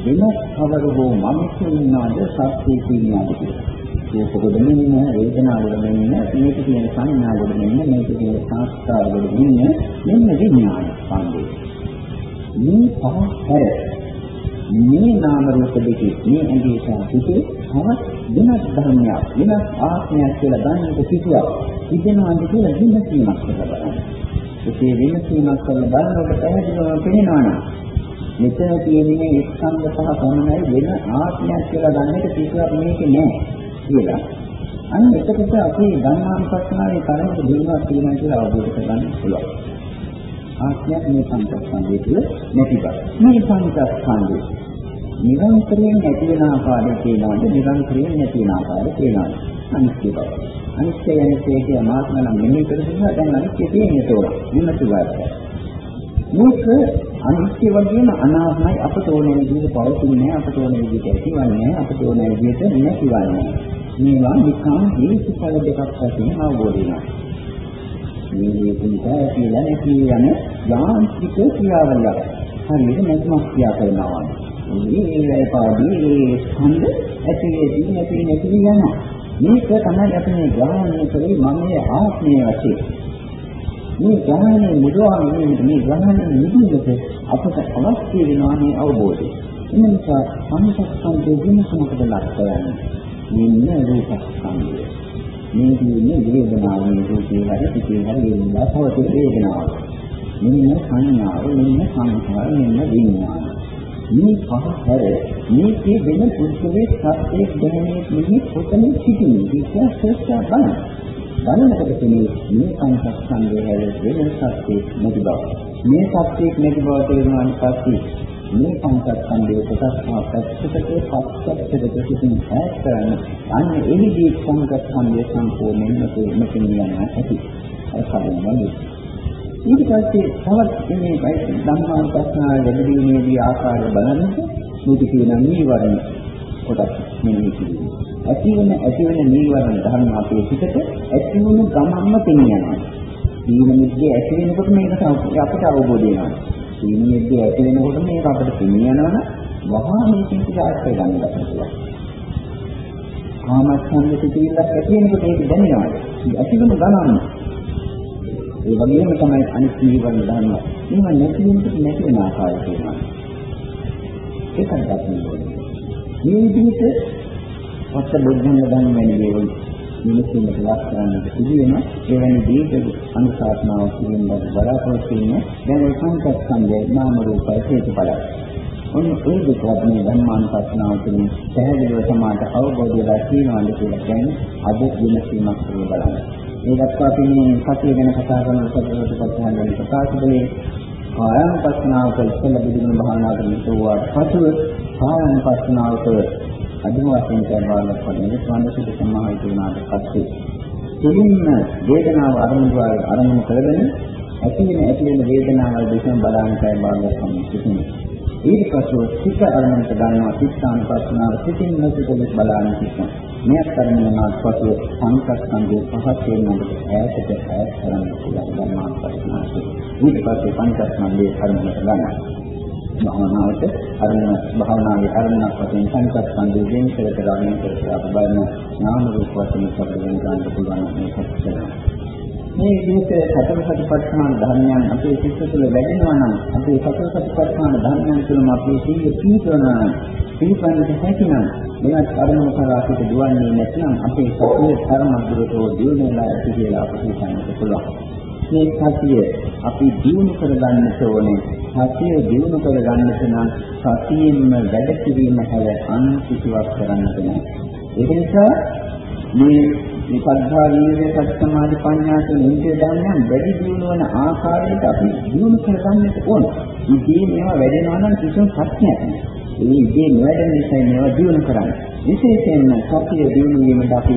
වෙනස් කවර හෝ මමසේ ඉන්නවද සත්‍යයේ ඉන්නවද කියලා. ඒක කොට මෙන්න වේදනාව වල මෙන්න මේක තියෙන සංඥා වල මෙන්න මේක තියෙන සංස්කාර වල මෙන්න මෙන්න විඥාන සම්බේ. මේ පහ හැර මේ නාම රූප දෙකේ මේ ඇඟේ සහ සිටේ තවත් වෙනස් ධර්මයක් වෙනස් ආත්මයක් කියලා ගන්නට කිසිවක් ඉදෙනවාද කියලා විමසීමක් කරලා බලන්න. ඒකේ විමසීමක් කරලා බලනකොට පැහැදිලිවම පේනවනේ මෙතන තියෙන්නේ ස්කන්ධ පහ පමණයි වෙන ආත්මයක් කියලා ගන්නට කිසිවක් මේක නෑ කියලා. අන්න එතකොට අපි ධර්මානුපස්සනාවේ තරමට දිනුවක් තියෙනවා කියලා අවබෝධ කරගන්න පුළුවන්. ආත්මයක් මේ පංචස්කන්ධය තුළ නැති බව. මේ පංචස්කන්ධය නිරන්තරයෙන් ඇති වෙන ආකාරය කියනවාද නිරන්තරයෙන් නැති වෙන ආකාරය කියනවාද අනිත්‍ය බව. අනිත්‍ය යන්නේ කියන මාත්ම නම් මෙන්න කරලා දැන් අනිත්‍ය තියෙන්නේ තෝරා. විමසු වාර්තා. මේක අනිත්‍ය වගේම අනාත්මයි අපට ඕන විදිහට පවතින්නේ අපට ඕන විදිහට ඇතිවන්නේ අපට ඕන විදිහට නැතිවන්නේ. මේවා නිකම් හේතුඵල දෙකක් වශයෙන් අවබෝධ වෙනවා. මේ හේතුඵල කියලා නැති යන යාන්ත්‍රික ක්‍රියාවලියක්. හරියට නැත්නම් ක්‍රියා කරනවා. මේ පාදී ස්කන්ධ ඇති වෙදී නැති නැති යනවා. මේක තමයි අපි මේ ග්‍රහණය කරේ මමයේ ආත්මය වශයෙන්. මේ ග්‍රහණය මුදවාගෙන මේ ග්‍රහණය නිදිනකොට අපට අවශ්‍ය වෙනවා මේ අවබෝධය. ඒ නිසා සම්පස්සන්තේ විමුක්තියකට ලක් කරන්නේ. මෙන්න රූපස්කන්ධය. මේ කියන්නේ වේදනාව මේ රූපේ හරි පිටේ හරි වේදනාව පවතින වේදනාව. මෙන්න සංඥාව මෙන්න සංස්කාර මෙන්න විඥාන. මේ පහ හැර මේකේ වෙන පුරුෂයේ සත්‍යයක් දැනෙන්නේ මෙහි කොතන සිටින්නේ කියලා ශ්‍රේෂ්ඨ බලන්න. බලනකොට තේනේ මේ පංචස්කන්ධය හැර වෙන සත්‍යයක් නැති බව. මේ සත්‍යයක් නැති බව තේරුණාන් පස්සේ මේ පංචස්කන්ධයේ කොටස් හා පැත්තකට පස්සට සිටින ඈත් කරන්න අන්න එහිදී පංචස්කන්ධය සම්පූර්ණයෙන්ම මෙතන යනවා ඇති. ඒ කලින් වගේ ඊට පස්සේ තවත් මේ ධම්මානුපස්සනාව ලැබීමේදී ආකාරය බලනකොට මේක කියන නීවරණ කොටස් මෙන්න කිරීම. ඇති වෙන ඇති වෙන නීවරණ ධර්ම අපේ පිටට ඇති වුණු ගමන්ම පෙනියනවා. සීන මිද්දේ ඇති වෙනකොට මේක අපට අවබෝධ වෙනවා. සීන මිද්දේ ඇති වෙනකොට මේක අපට පෙනියනවනම් වහා මේකෙන් ඉස්සරහට ගන්න ගන්නවා. කාමච්ඡන්ද සිතිවිල්ලක් ඇති වෙනකොට ඒක දැනෙනවා. ඇති වෙන ගමන් ඒ වගේම තමයි අනිත් නීවරණ ධර්ම. මේවා නැති වෙනකොට නැති වෙන ආකාරය කියනවා. ඒකයි දකින්න ඕනේ. මේ විදිහට වස්ත බුද්ධන් දන් වැනි දේවල් මිනිසුන් ලක් කරන්නට සිදු වෙන එවැනි දීර්ඝ අනුශාසනාවක් පිළිබඳව බලාපොරොත්තු වෙන දැන් ඒ සංකප්පන්ගේ නාම රූපය හේතුඵලයි. ඔන්න ඒ දෙකත් මේ ධර්මානුශාසනාව තුළින් පැහැදිලිව සමාත අවබෝධ වෙලා තියෙනවාද කියලා කියන්නේ අද විමසීමක් කරලා බලන්න. ඒ දක්වා අපි මේ සතිය ගැන කතා කරන සතරට පස්සෙන් ගැන ප්‍රකාශ කළේ කායන පස්නාවක ඉස්සෙල්ල බුදුන් භාවනා කරන සෝවාන් පසුව කායන පස්නාවක අදිම වශයෙන් කරනවා වගේ ස්වන්දසිත සමාහිත වුණාට පස්සේ දෙලින්ම වේදනාව අරමුණු අරමුණු කරගෙන ඇති වෙන ඇති වෙන වේදනාවල් දෙකම බලාගෙන බාහිර සම්පූර්ණ ඊට පස්ව සිත අරමුණට ගන්නවා සිතානුපස්සනාව සිතින් නොසිතලස් බලාගෙන සිටිනවා මේ කරණනාත් පසු පංචස්කන්ධේ පහත් වෙනකොට ඈතට ඈත් කරන්න පුළුවන් ධර්මානුපස්සනාව. ඊට පස්සේ පංචස්කන්ධේ අරමුණට ගන්නවා භාවනාවට අරමුණ භාවනාවේ අරමුණක් වශයෙන් පංචස්කන්ධයෙන් වෙන් කර කර අරමුණ කර කර බලන නාම රූප වශයෙන් සැපයෙන් ගන්න පුළුවන් මේක කරනවා මේ විදිහට සතර සතිපට්ඨාන ධර්මයන් අපේ සිත් තුළ වැඩෙනවා නම් අපේ සතර සතිපට්ඨාන ධර්මයන් තුළම අපේ සීල පිහිටවනවා නම් පිළිපන්නට හැකිනම් මේවත් අරමුණු කරා පිට දුවන්නේ නැත්නම් අපේ සතිය ධර්මද්දරතෝ දියුණුවලා ඇති කියලා අපිට හිතන්නට පුළුවන්. මේ සතිය අපි දියුණු කරගන්නට ඕනේ. සතිය දියුණු කරගන්නට නම් සතියෙන්ම වැඩ කිරීම හැර අන් කිසිවක් කරන්නට නෑ. ඒක නිසා මේ මේ සද්ධා වීර්ය සති සමාධි ප්‍රඥා කියන ඉන්ද්‍රිය ධර්මයන් වැඩි දියුණු වන ආකාරයට අපි දියුණු කරගන්නට ඕන. ඉතින් මේවා වැඩෙනවා නම් කිසිම ප්‍රශ්නයක් නෑ. ඒ ඉතින් නොවැඩෙන නිසා මේවා දියුණු කරන්නේ. විශේෂයෙන්ම සතිය දියුණු වීමට අපි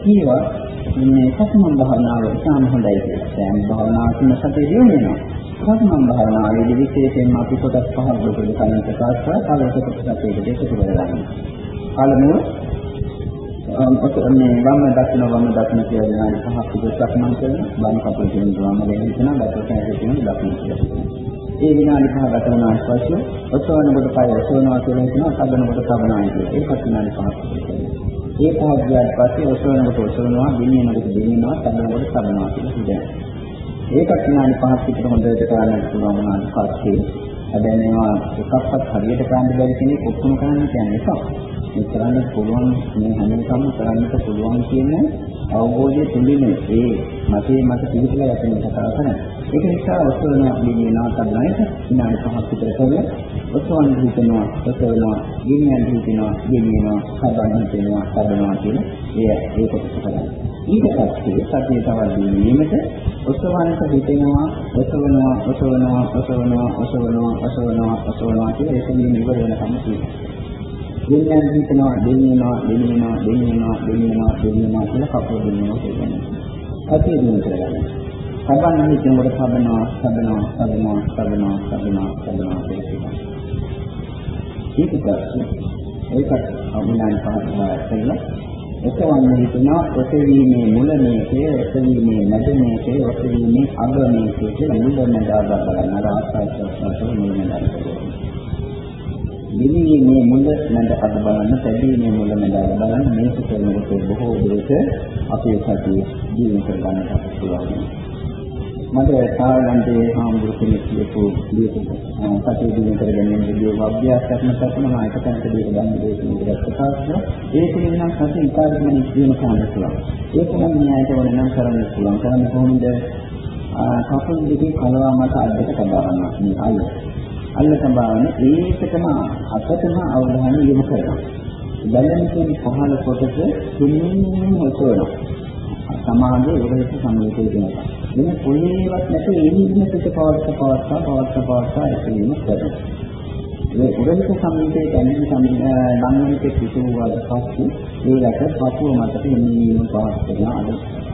කියවා මේ සතිමන් භාවනාව ඉතාම හොඳයි කියලා. සෑම භාවනාවකම සතිය දියුණු වෙනවා. සතිමන් භාවනාවේදී විශේෂයෙන්ම අපි කොටස් පහක් දුක කලින් ප්‍රකාශ කරලා කාලයකට කොටස් එකකට එකතු කරගන්නවා. පළමුව මේ වම් දක්න වම් දක්න කියලා විනාඩි 5ක් විතර සක්මන් කරනවා. වම් කකුල කියන වම් දෙක හිතනවා. දකුණු කැරේ කියන දකුණු කියලා. ඒ විනාඩි 5 ගත වුණාට පස්සේ ඔසවන කොට පය ඔසවනවා කියලා හිතනවා. තබන කොට තබනවා කියලා. ඒකත් විනාඩි 5ක් ඒ පහ ගියාට පස්සේ ඔසවන කොට ඔසවනවා, බිනියන කොට බිනියනවා, තබන කොට තබනවා කියලා හිතනවා. ඒකත් විනාඩි 5ක් විතර හොඳට කරන්න පුළුවන් වුණාට පස්සේ හැබැයි මේවා එකක්වත් හරියට කරන්න බැරි කෙනෙක් ඔක්කොම කරන්න කියන්නේ එක. මේ කරන්න පුළුවන් මේ හැම එකම කරන්නට පුළුවන් කියන අවබෝධය තුළින් ඒ මතේ මත පිළිපදලා යන කතා කරන්නේ. ඒක නිසා ඔස්සන බිනියනවා තමයි විනාඩි 5ක් විතර කරලා ඔසවන් හිතනවා ඔසවනවා ගින්නන් හිතනවා ගෙනියනවා හදන්න හිතනවා හදනවා කියන ඒ ඒක කරන්නේ ඊට පස්සේ සතිය තවත් දිනීමට ඔසවන්නට හිතෙනවා ඔසවනවා ඔසවනවා ඔසවනවා ඔසවනවා ඔසවනවා ඔසවනවා කියලා එතනින් ඉවර වෙනකම් තියෙනවා ගින්නන් හිතනවා ගෙනියනවා ගෙනියනවා ගෙනියනවා ගෙනියනවා ගෙනියනවා කියලා කපුව දෙනවා කියන්නේ සතිය දිනු කරගන්න සබන් හිතනකොට සබනවා සබනවා සබනවා සබනවා සබනවා සබනවා කියලා ඒක පස්සේ ඒකත් අමුණන් පහක් කරලා එකවන්න හිතනවා ඔතවීමේ මුල මේකේ ඔතවීමේ මැද මේකේ ඔතවීමේ අග මේකේ කියලා මුල මැද බලන්න අර ආස්වාදයෙන් මුල මැද දිනීමේ මුල මැද අද බලන්න පැදීමේ මුල මැද අද බලන්න. මේක කරනකොට බොහෝ දුරට අපේ සතිය ජීවිත කරගන්නට පුළුවන්. මට සාරලන්තේ හාමුදුරු කෙනෙක් කියපු ලියපු සතිය දින කරගෙන විදිය අභ්‍යාසයක් නැත්නම් මම එක තැනක දීක ගන්න දෙයක් නෙවෙයි ප්‍රකාශ කරා. ඒක නම් සතිය ඉකාරකම නිදීම කරන්න පුළුවන්. ඒක නම් න්යායට ඕන නම් කරන්න පුළුවන්. කරන්නේ කොහොමද? කකුල් දෙකේ කලවා මත අද්දක තබා ගන්නවා. මේ අල්ල අල්ල තබාගෙන ඒකටම අතටම අවධානය යොමු කරනවා බලන්නේ පහළ කොටස තුන්වෙනි හොසවනවා සමාධිය උරහිත සම්මිතේ වෙනවා. වෙන කොහේවත් නැති එනින්න පිට පවත්ත පවත්ත පවත්ත පවත්ත ඇතිවීම කරනවා. මේ උරහිත සම්මිතේ දැනෙන සම්මිතේ කිසිවාද පස්සේ ඒකට පසුව මතට එනින්න පවත්ත කරන අර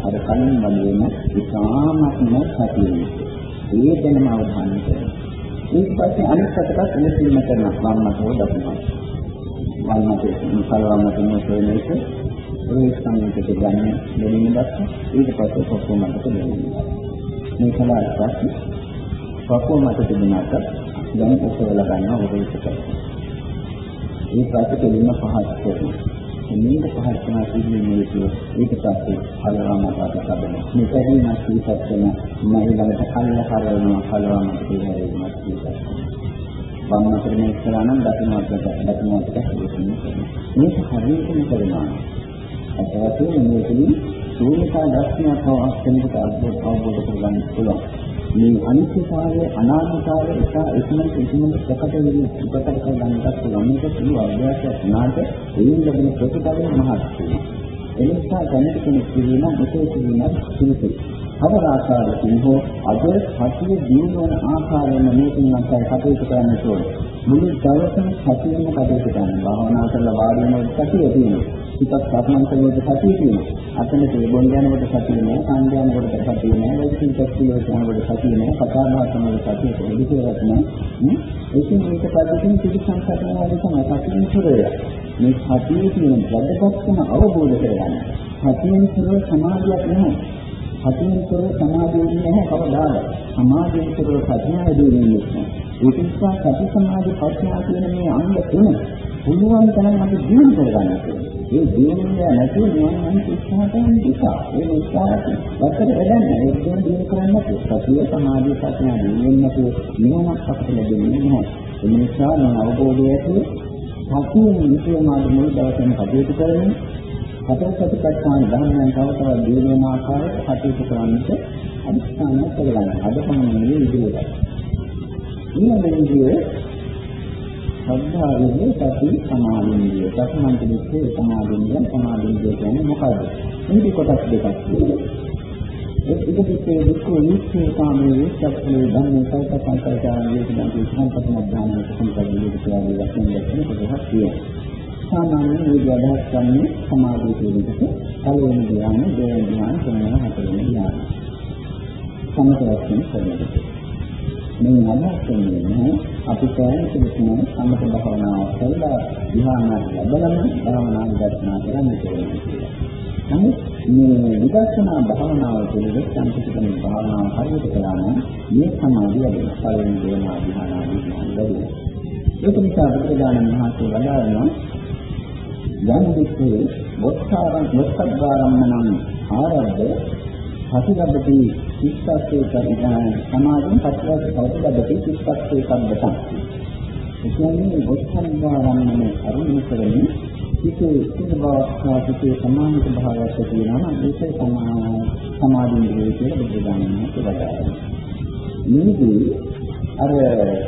අර කලින් වගේම ඉතාමත්ම සතියේ. ඒ දැනම අවධානය කරනවා. ඊට පස්සේ අනිත් පැත්තට එලෙසින්ම කරනවා. වම්මතෝ දක්වනවා. වම්මතේ කලවම්මතේ මොකද ඒ සංගීතයට ගන්න දෙන්නේ දැක්ක. ඊට පස්සේ පොකෝ මතක දෙන්නේ මේ කලාවට පස්සේ පොකෝ මතක දෙන්නට දැන් ඔසවල ගන්න උදේට කරනවා ඒ පස්සේ දෙන්න පහත් කරනවා මේක පහත් කරන සිදුවීමේ ඊට පස්සේ අලරාමකට සබන මේ පැහැදිලිම සීපත් වෙන මහිලකට කල්ල හරවනවා කලවම කියලා සීපත් වම්ම කරන ඉස්සරහ නම් දකුණට දකුණට හේතුනේ මේක හරියටම කරනවා. අසවතේ මේකෙන් ශූන්‍යතා දර්ශනයක් හව කෙනෙකුට අවබෝධ කරගන්න පුළුවන්. මේ අනිත්‍යතාවය අනාත්මතාවය එක එකම කිසිම ප්‍රකට වෙන ප්‍රකට කරගන්නත් පුළුවන්. මේක සියලු අභ්‍යාසයක් නාට එයින් ලැබෙන ප්‍රතිඵලය මහත්. එනිසා දැනට කෙනෙක් කියනවා මෙසේ කියනවා සිනිතේ. අවර ආකාරයකින් හෝ අද සතිය දියුණුවන ආකාරයෙන් මේකෙන් අපට කටයුතු කරන්න ඕනේ. මුළු දවසම සතියෙම කටයුතු කරන්න. භාවනා කරලා වාඩි වෙනකොට සතිය තියෙනවා. ටිකක් සක්මන් කරනකොට සතිය තියෙනවා. අතන තේබොන් යනකොට සතිය නෑ, කාණ්ඩ යනකොට සතිය නෑ, වෛද්‍ය ටෙස්ටියෝ යනකොට සතිය නෑ, කතා බහ කරනකොට සතිය කොහෙදවත් නෑ. ඒකෙන් මේක පද්ධතියෙන් පිළිසම් කරනවා වගේ තමයි සතියෙන් පුරේ. මේ සතියේ තියෙන වැදගත්කම අවබෝධ කරගන්න. සතියෙන් පුර සමාධියක් නැහැ. සතියෙන් පුර සමාධියක් නැහැ කවදාද? සමාධියෙන් පුර ප්‍රඥාව දිනුනේ නැහැ. ඒක නිසා සති සමාධි ප්‍රඥා කියන මේ අංග තුන පුළුවන් තරම් අපි දිනු කරගන්න ඕනේ. ඒ දිනුනේ නැති නියමයන් උත්සාහ කරන නිසා ඒ උත්සාහයට වත්තර වැඩන්නේ ඒක දිනු කරන්න සතිය සමාධි ප්‍රඥා දිනුනේ නැති නියමයක් අපිට ලැබෙන්නේ නැහැ. ඒ නිසා මම අවබෝධය ඇති සතියෙන් විශ්වමාද මුල් දවසේම කටයුතු කරන්නේ හතර සතිපට්ඨාන ධර්මයන් තව තවත් දියුණු වෙන ආකාරයට කටයුතු කරන්නට අදිස්ථාන කරගන්න. අද පමණ නෙවෙයි ඉදිරියට. ඊළඟ ශ්‍රද්ධාවෙන් සති සමාධිය. සතිමන්ත දෙකේ සමාධිය සමාධිය කියන්නේ මොකද්ද? මේක කොටස් දෙකක් තියෙනවා. ඒක ඉදිරියේ දුක්ඛ නිත්‍ය කාමයේ සත්‍ය ධර්ම සෞඛ්‍යසංකල්පයන් කියන සංකල්ප මධ්‍යානයේ සම්පූර්ණ කියලා වශයෙන් දැක්වෙන කොටසක් තියෙනවා. සාමාන්‍යයෙන් මේ අදහස් ගන්නේ සමාධිය කියන එකට පළවෙනි ධ්‍යාන, දෙවෙනි ධ්‍යාන, තුන්වෙනි හතරවෙනි ධ්‍යාන. සමතවත්වයෙන් කරනවා. මේ අදහස්න්නේ අපි කෑම පිළිතුරු සම්මත භාවනාව කළා ධ්‍යානයක් ලැබලම භාවනා දර්ශනා කරන්න කියලා. නමුත් මේ විදර්ශනා භාවනාව පිළිවෙත් සම්පූර්ණ භාවනාව හරියට කළා නම් මේ සමාධිය ලැබෙන පළවෙනි දේනා ධ්‍යානාදී ලැබෙනවා. ඒක නිසා බුදුරජාණන් වහන්සේ වදාළනවා යම් විශ්ේ වොස්සාරං වොස්සද්වාරම්මනම් ආරබ්ධ හසිරබ්බති සිස්සස්සේ කරන සමාධියෙන් පස්වස් පෞද්ගලික සිස්සස්සේ සම්බතං. ඒ කියන්නේ වොස්සද්වාරම්මන අරුණ කරමින් සිතේ සිතබාස්සා සිතේ සමානිත භාවයක් තියෙනවා නම් ඒක සමාධිය කියලා බුදුදානමක් වදාළා. මේදී අර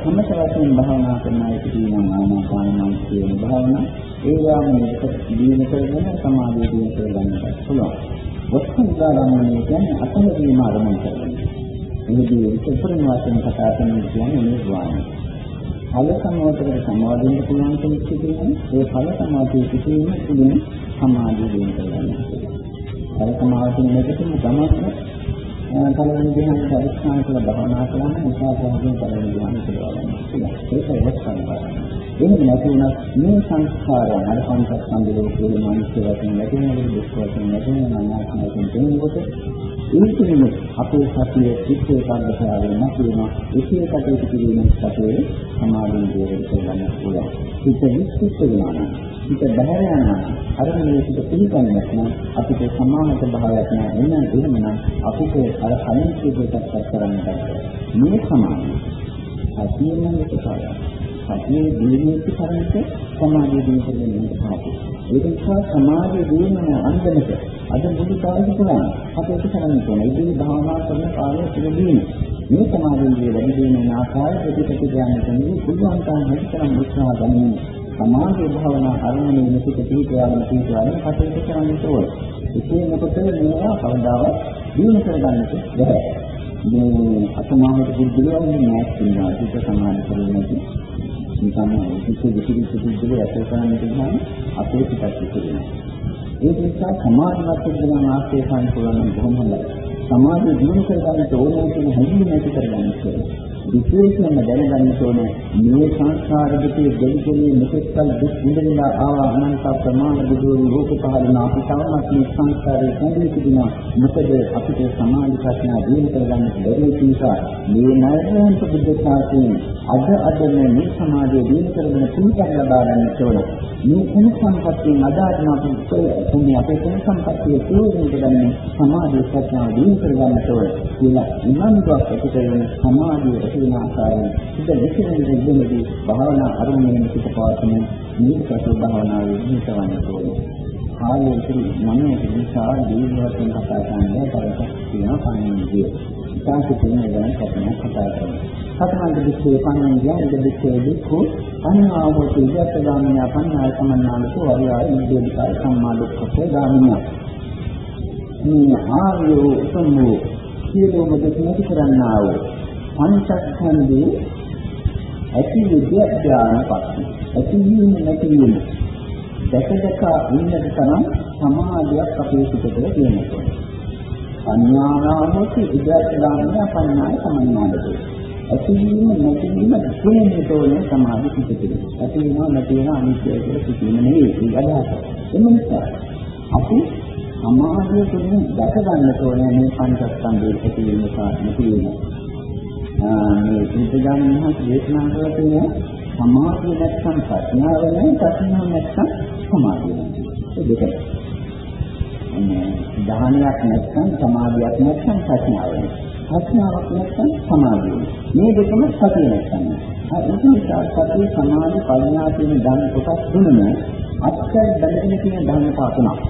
සමත වශයෙන් භාවනා කරන අය කියනවා ආනාපාන කියන භාවනා ඒවා මේක දීන කරගෙන සමාධිය දිනු කරගන්නට පුළුවන්. වස්තුදාරණය කියන්නේ අතහැරීම ආරම්භ කරනවා. එනිදී උපරිම වශයෙන් කතා කරන කියන්නේ නිර්වාණය. ඵල සමාධියට සමාදින්න පුළුවන් කෙනෙක් කියන්නේ ඒ ඵල සමාධිය කිසිම තුලින් සමාධිය දිනු කරගන්නවා. ඵල සමාධිය නැතිනම් ගමන පළවෙනි ධ්‍යාන පරික්ෂා කළ භාවනා කරන නිසා පහකින් පළවෙනි ධ්‍යාන කියලා ගන්නවා. ඒක වස්තන බලන්න. එහෙම නැතුණත් මේ සංස්කාරයන් අර පංචස්කන්ධයේ කියන මානසික වශයෙන් නැතිවෙන දුක් වශයෙන් නැතිවෙන අනාත්ම වශයෙන් තේරුනකොට ඒකෙම අපේ සතිය චිත්ත ඒකාග්‍රතාවය නැතිවම එක එකකට කිරීමෙන් සතියේ සමාධිය දේවල් කරගන්න පුළුවන්. චිත්ත විස්ෘත වෙනවා. හිත බහැර යනවා. අරමුණේ හිත පිළිගන්නේ නැත්නම් අපිට සමානත භාවයක් නැහැ. එන්න එහෙමනම් අපිට අර කලින් කියපේකත් කරන්න බෑ. මේ සමානයි. අතියෙම එකපාරයි. අතියේ දීර්ඝ කරන්ට සමාධිය දිනකරගෙන ඉන්න පාටි. ඒක නිසා සමාධිය දිනන අන්දමට අද මුළු කාලෙ පුරා අපිට කරන්න ඕනේ. ඉතින් භාවනා කරන කාලය තුළදී මේ සමාධියේ වැඩි දින ආකාරය ප්‍රතිපති ඥානයෙන් පුළුවන් තරම් හිතන උත්සාහ ගන්න සමාධි භාවනා අරමුණේ මෙසිට පිටවන පිටවන කටයුතු කරන්න ඕනේ. ඒකේ මොකද මේවා කවදාවත් දිනු කරගන්නට බැහැ. මේ අසමාහිත පුද්ගලයන්ගේ නෑත් වෙනවා පිට සමාධි කරන්නේ නිකන් කිසි විසිරිච්ච පුද්ගලයෙක් ඇසල කරන්නට ගියාම අපේ පිටත් විසිරෙනවා. ඒ නිසා සමාධිමත් පුද්ගලයන් ආශ්‍රය කරන්න පුළුවන් නම් බොහොම හොඳයි. සමාධිය දිනු කරගන්නට ඕනේ කියන හැඟීම ඇති කරගන්න ඕනේ. විශේෂයෙන්ම දැනගන්න ඕනේ මේ සංස්කාර දෙකේ දෙලිකෙලේ මෙතෙක්කල් දුක් විඳිනා ආවා අනන්ත ප්‍රමාණ බුදුන් රූප පහළන අපි තවමත් මේ සංස්කාරයේ කැඳී සිටිනවා මොකද අපිට සමාධි ප්‍රඥා දිනු කරගන්න බැරි නිසා මේ නෛර්යානික බුද්ධ ශාසනය අද අද මේ සමාධිය දිනු කරගෙන පිළිගන්න ලබා ගන්න ඕනේ. මේ කුණ සම්පත්තියෙන් අදාළම අපි කොහොමද අපේ කුණ සම්පත්තිය තේරුම් ගන්න සමාධි ප්‍රඥාව දිනු කරගන්න ඕනේ කියලා ඉමන්දුවක් ඇති කරගෙන සමාධිය වෙන ආකාරයෙන් සිත විසිරෙන දෙන්නේ භාවනා අරමුණෙන් සිත පවත්වන නිරපත භාවනාවේ නිසවන්න ඕනේ. ආයේ ඉතිරි මනෝ නිසා දීර්ඝයෙන් කතා කරන්නේ තරක කියන කන්නේ. ඉතාලි කියන ගැන කතා කතා කරනවා. සතමන්ත දිස්සේ පන්නේ යන දිස්සේ දුක්ඛ අනාවෝති යතගාමිනිය පඤ්ඤාය සමන්නාලකෝ අරියාය නිදේනිකාය සම්මා දුක්ඛෝ ගාමිනිය. මේ ආර්යෝ සම්මෝ සියලුම දුක් නැති කරන්නා වූ පංචස්කන්ධේ ඇති විද්‍යාඥානපත් ඇති වීම නැති වීම දැක දැක ඉන්නට තරම් සමාධියක් අපේ සිතේ තියෙනවා. අඥානාමති විද්‍යාඥානය පඤ්ඤාය සමන්නාදේ. ඇති වීම නැති වීම දෙන්නේ තෝරන සමාධි පිටුපිට. ඇති වෙනවා නැති වෙනවා අනිත්‍ය කියලා කිසිම නෙවෙයි. ඒක අදහස. ඒ නිසා අපි සමාධිය තුළින් දැක ගන්න ඕනේ මේ පංචස්කන්ධයේ ඇති වීම සහ නැති වීම. මේ බුදුදාන මහත් දේශනා කරලා තියෙන සමාධිය නැත්නම් ප්‍රඥාව නැහැ ප්‍රඥාව නැත්නම් සමාධිය නැහැ. ඒ දෙක. මේ දානයක් නැත්නම් සමාධියක් නැත්නම් ප්‍රඥාව නැහැ. ප්‍රඥාවක් නැත්නම් සමාධිය. මේ දෙකම සතිය නැත්නම්. ඒ නිසා සතිය සමාධි ප්‍රඥා කියන ධර්ම කොටස් තුනම අත්කල් බැඳගෙන තියෙන ධර්ම පාතුනක්.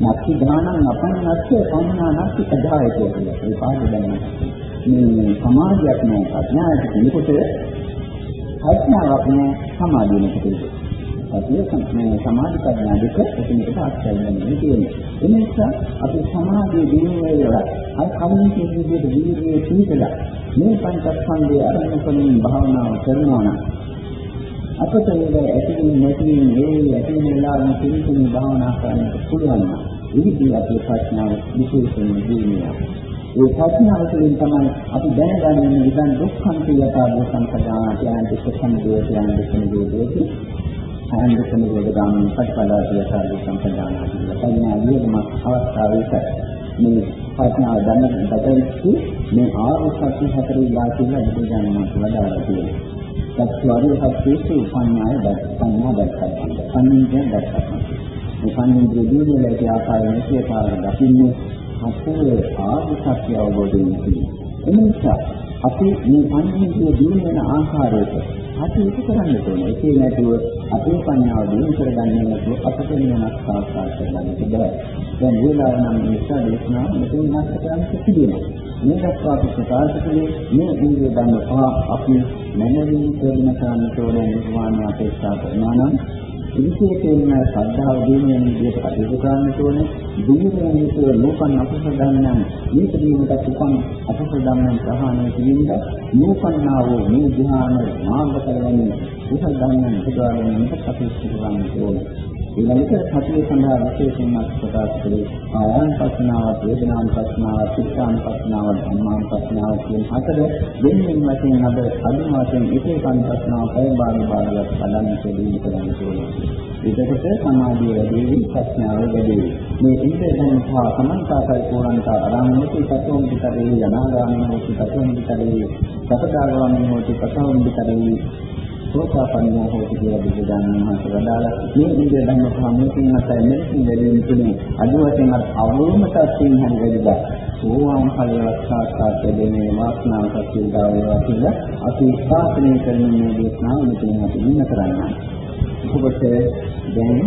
නැති ඥානං අපන්නස්ස පඤ්ඤානස්ස අධායතෝ කියලා. ඒ පාඩු දැනගන්න. මේ සමාධියක් නැහැ ප්‍රඥාවක් කෙනෙකුට ප්‍රඥාවක් නැහැ සමාධිය නැතිවෙයි. සතිය මේ සමාධි ප්‍රඥා දෙක එකිනෙකට ආශ්‍රය වෙනවා කියන්නේ. ඒ නිසා අපි සමාධිය දිනු වේලා අර කලින් කියන විදිහට වීර්යයේ තීතලා මේ පංචස්කන්ධය අරමුණු කරමින් භාවනාව කරනවා නම් අපට මේ ඇතිවෙන නැතිවෙන මේ ඇතිවෙන වෙලාවෙම පිළිතුරු භාවනා කරන්න පුළුවන් නම් ඉතින් අපේ ප්‍රඥාව විශේෂයෙන් දිනුවා. ඒ ප්‍රඥාව තුළින් තමයි අපි දැනගන්නේ ඉදන් දුක්ඛන්ති යථා සංකදාන කියන දුක්ඛ සමුදය කියන දුක්ඛ නිරෝධය. අයන් දුක්ඛ නිරෝධ ගාමී පටිපදාතිය යථා දුක්ඛ සංකදාන කියන ප්‍රඥා නියම අවස්ථාවේ මේ ප්‍රඥාව දැනගෙන බදෙච්චි මේ ආර්ය සත්‍ය හතරේ යාචිලා බුදුජානක වදාළා තියෙනවා. සත්‍යවාදී සත්‍යයේ උපන්නාය දක්වන්න දක්වන්න. සංනිධිය දක්වන්න. මේ සංනිධිය දීලේ ආකාරයෙන් සියපාර දකින්නේ අපේ ආර්ය සත්‍ය අවබෝධ වෙනවා. එනිසා අපි මේ පංචේන්ද්‍රිය දින වෙන ආකාරයට කටයුතු කරන්න ඕනේ. ඒකේ නැතුව අපේ පඤ්ඤාව දිනු කරගන්නේ නැතුව අපිට නිවනක් සාක්ෂාත් කරගන්න බෑ. දැන් වේලාව නම් නිසා දේශනාව මෙතන නැස්ත කරන්න සිදුවෙනවා. මේ දක්වා අපි ප්‍රකාශ කළේ මේ ඉන්දිය ධර්ම පහ අපි මනරින් කරන කරන්න ඕනේ නිර්වාණය අපේක්ෂා කරනවා නම් විශේෂයෙන්ම ශ්‍රද්ධාව දිනුවෙන විදිහට කටයුතු කරන්න ඕනේ. දිනුවෙන විදිහට ලෝකන් අපසල ගන්නන් මේ පිළිවෙලට උපන් අපසල ගන්නන් ප්‍රහාණය කිරීමද ලෝකන්නා වූ මේ ධ්‍යාන මාර්ගඵලයෙන් උසල් ගන්නන් උදාගෙන කටයුතු කරන්න ඕනේ. ඊළඟට සතිය සඳහා විශේෂයෙන්ම ප්‍රකාශ කළේ ආයන්පස්නාව, වේදනාන්පස්නාව, චිත්තාන්පස්නාව, ධම්මාන්පස්නාව කියන හතර දෙන්නෙන් වශයෙන් අද අදුම වශයෙන් එක එක අන්පස්නාව පය භාග භාගයක් බලන්න දෙවි කරන්න ඕනේ. ඒකට සමාධිය වැඩි වෙයි, ප්‍රඥාව වැඩි වෙයි. මේ ඉන්ද්‍රිය ධර්ම සහ සමන්තාකල් පුරන්ත අරමුණු පිටතෝම් පිටරේ යනාගාමී පිටතෝම් පිටරේ සතදාගාමී හොති පතෝම් පිටරේ සෝතාපන්නෝ හොති කියලා බුදුදානන් වහන්සේ වදාලා මේ ඉන්ද්‍රිය ධර්ම සම්මුතිය මතයි මෙලෙසින් වැඩි තුනේ අද වශයෙන් අර අවුරුමට සිං හරි වැඩිලා සෝවාන් ඵලයක් සාක්ෂාත් වෙන්නේ වාසනාව සත්‍යය වේවා කියලා අපි ස්ථාපනය කරන මේ දේශනාව මෙතන අපි ඉන්න කරන්නේ. ඔබට දැන්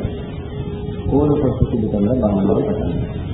ඕන කොට පිළිබඳව බලන්න ඕනේ.